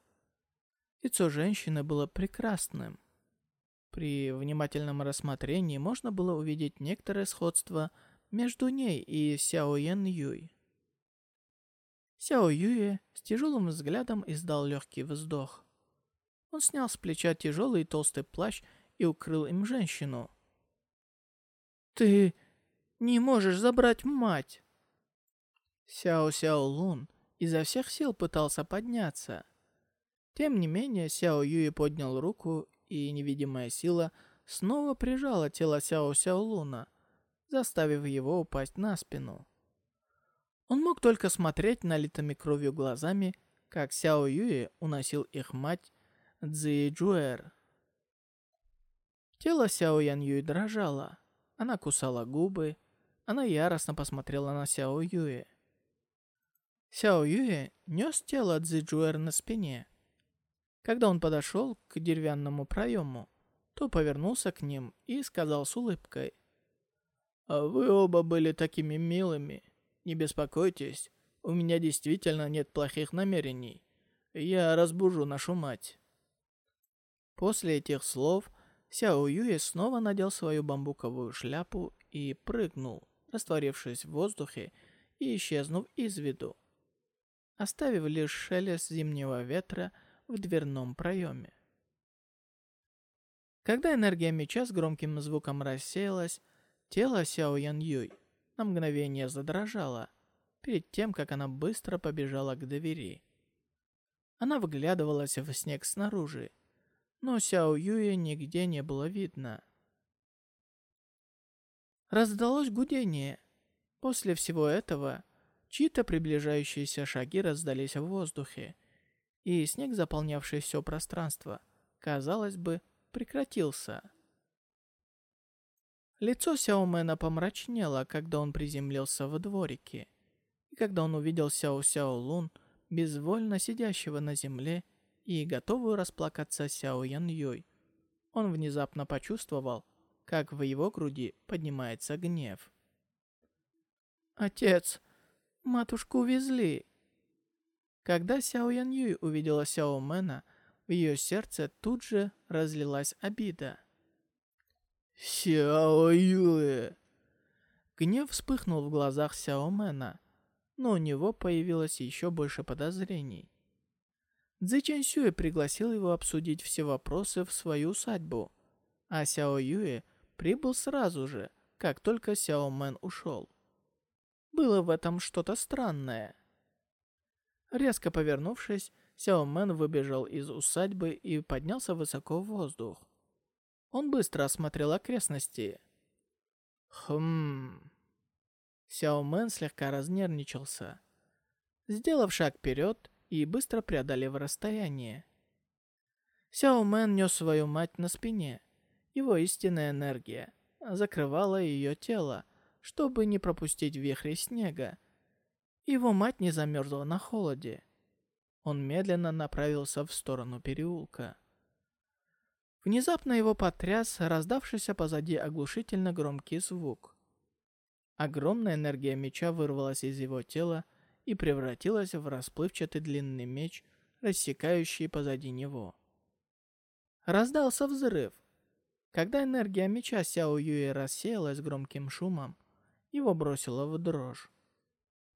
Лицо женщины было прекрасным. При внимательном рассмотрении можно было увидеть некоторое сходство между ней и Сяо Ян Юй. Сяо Юе с тяжелым взглядом издал легкий вздох. Он снял с плеча тяжелый толстый плащ и укрыл им женщину. «Ты не можешь забрать мать!» Сяо Сяо Лун изо всех сил пытался подняться. Тем не менее, Сяо Юи поднял руку, и невидимая сила снова прижала тело Сяо Сяо Луна, заставив его упасть на спину. Он мог только смотреть налитыми кровью глазами, как Сяо Юи уносил их мать Цзи Джуэр. Тело Сяо Ян Юй дрожало. Она кусала губы. Она яростно посмотрела на Сяо Юи. Сяо Юэ нес тело Цзэджуэр на спине. Когда он подошел к деревянному проему, то повернулся к ним и сказал с улыбкой. «А вы оба были такими милыми. Не беспокойтесь, у меня действительно нет плохих намерений. Я разбужу нашу мать». После этих слов Сяо Юэ снова надел свою бамбуковую шляпу и прыгнул, растворившись в воздухе и исчезнув из виду оставив лишь шелест зимнего ветра в дверном проеме. Когда энергия меча с громким звуком рассеялась, тело Сяо Ян Юй на мгновение задрожало, перед тем, как она быстро побежала к двери. Она выглядывалась в снег снаружи, но Сяо Юя нигде не было видно. Раздалось гудение. После всего этого Чьи-то приближающиеся шаги раздались в воздухе, и снег, заполнявший все пространство, казалось бы, прекратился. Лицо Сяомена помрачнело, когда он приземлился в дворике. И когда он увидел Сяо Сяо Лун, безвольно сидящего на земле и готовую расплакаться Сяо Ян Юй, он внезапно почувствовал, как в его груди поднимается гнев. «Отец, матушку увезли!» Когда Сяо Ян Юй увидела Сяо Мэна, в ее сердце тут же разлилась обида. «Сяо Юэ!» Гнев вспыхнул в глазах Сяо Мэна, но у него появилось еще больше подозрений. Цзи Чэньсюэ пригласил его обсудить все вопросы в свою усадьбу, а Сяо Юэ прибыл сразу же, как только Сяо Мэн ушел. Было в этом что-то странное. Резко повернувшись, Сяо Мэн выбежал из усадьбы и поднялся высоко в воздух. Он быстро осмотрел окрестности. Хм... Сяо Мэн слегка разнервничался. Сделав шаг вперед и быстро преодолев расстояние. Сяо Мэн нес свою мать на спине. Его истинная энергия закрывала ее тело, чтобы не пропустить вихри снега, его мать не замерзла на холоде. Он медленно направился в сторону переулка. Внезапно его потряс раздавшийся позади оглушительно громкий звук. Огромная энергия меча вырвалась из его тела и превратилась в расплывчатый длинный меч, рассекающий позади него. Раздался взрыв. Когда энергия меча Сяо Юи рассеялась громким шумом, его бросило в дрожь.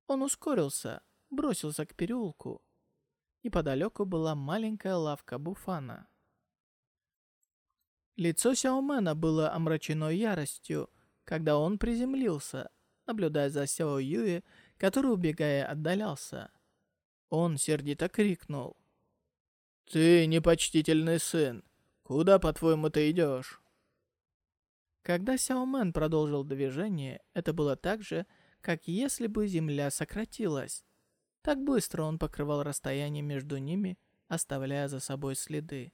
Он ускорился, бросился к переулку. Неподалеку была маленькая лавка Буфана. Лицо Сяомена было омрачено яростью, когда он приземлился, наблюдая за Сяо Юе, который, убегая, отдалялся. Он сердито крикнул. «Ты непочтительный сын! Куда, по-твоему, ты идешь?» Когда Сяомен продолжил движение, это было так же, как если бы земля сократилась. Так быстро он покрывал расстояние между ними, оставляя за собой следы.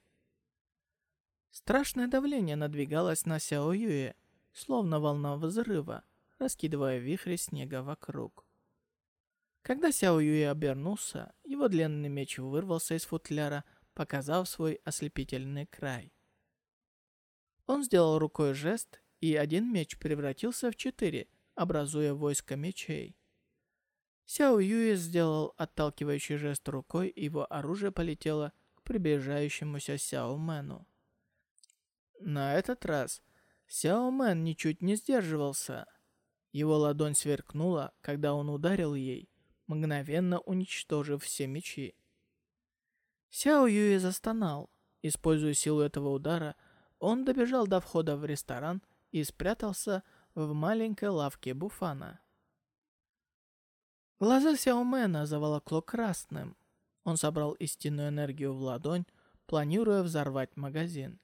Страшное давление надвигалось на Сяо Юэ, словно волна взрыва, раскидывая вихри снега вокруг. Когда Сяо Юэ обернулся, его длинный меч вырвался из футляра, показав свой ослепительный край. Он сделал рукой жест, и один меч превратился в четыре, образуя войско мечей. Сяо Юи сделал отталкивающий жест рукой, и его оружие полетело к приближающемуся Сяо Мэну. На этот раз Сяо Мэн ничуть не сдерживался. Его ладонь сверкнула, когда он ударил ей, мгновенно уничтожив все мечи. Сяо Юи застонал. Используя силу этого удара, он добежал до входа в ресторан и спрятался в маленькой лавке Буфана. Глаза Сяомена заволокло красным. Он собрал истинную энергию в ладонь, планируя взорвать магазин.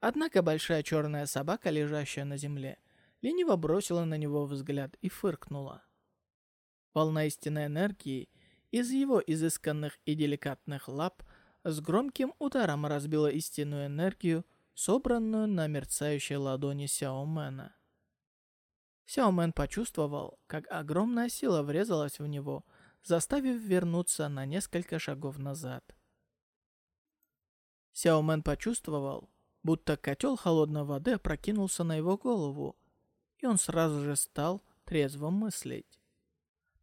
Однако большая черная собака, лежащая на земле, лениво бросила на него взгляд и фыркнула. Волна истинной энергии из его изысканных и деликатных лап с громким ударом разбила истинную энергию, собранную на мерцающей ладони Сяомена. Сяомен почувствовал, как огромная сила врезалась в него, заставив вернуться на несколько шагов назад. Сяомен почувствовал, будто котел холодной воды опрокинулся на его голову, и он сразу же стал трезво мыслить.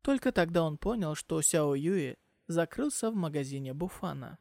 Только тогда он понял, что Сяо Юи закрылся в магазине Буфана.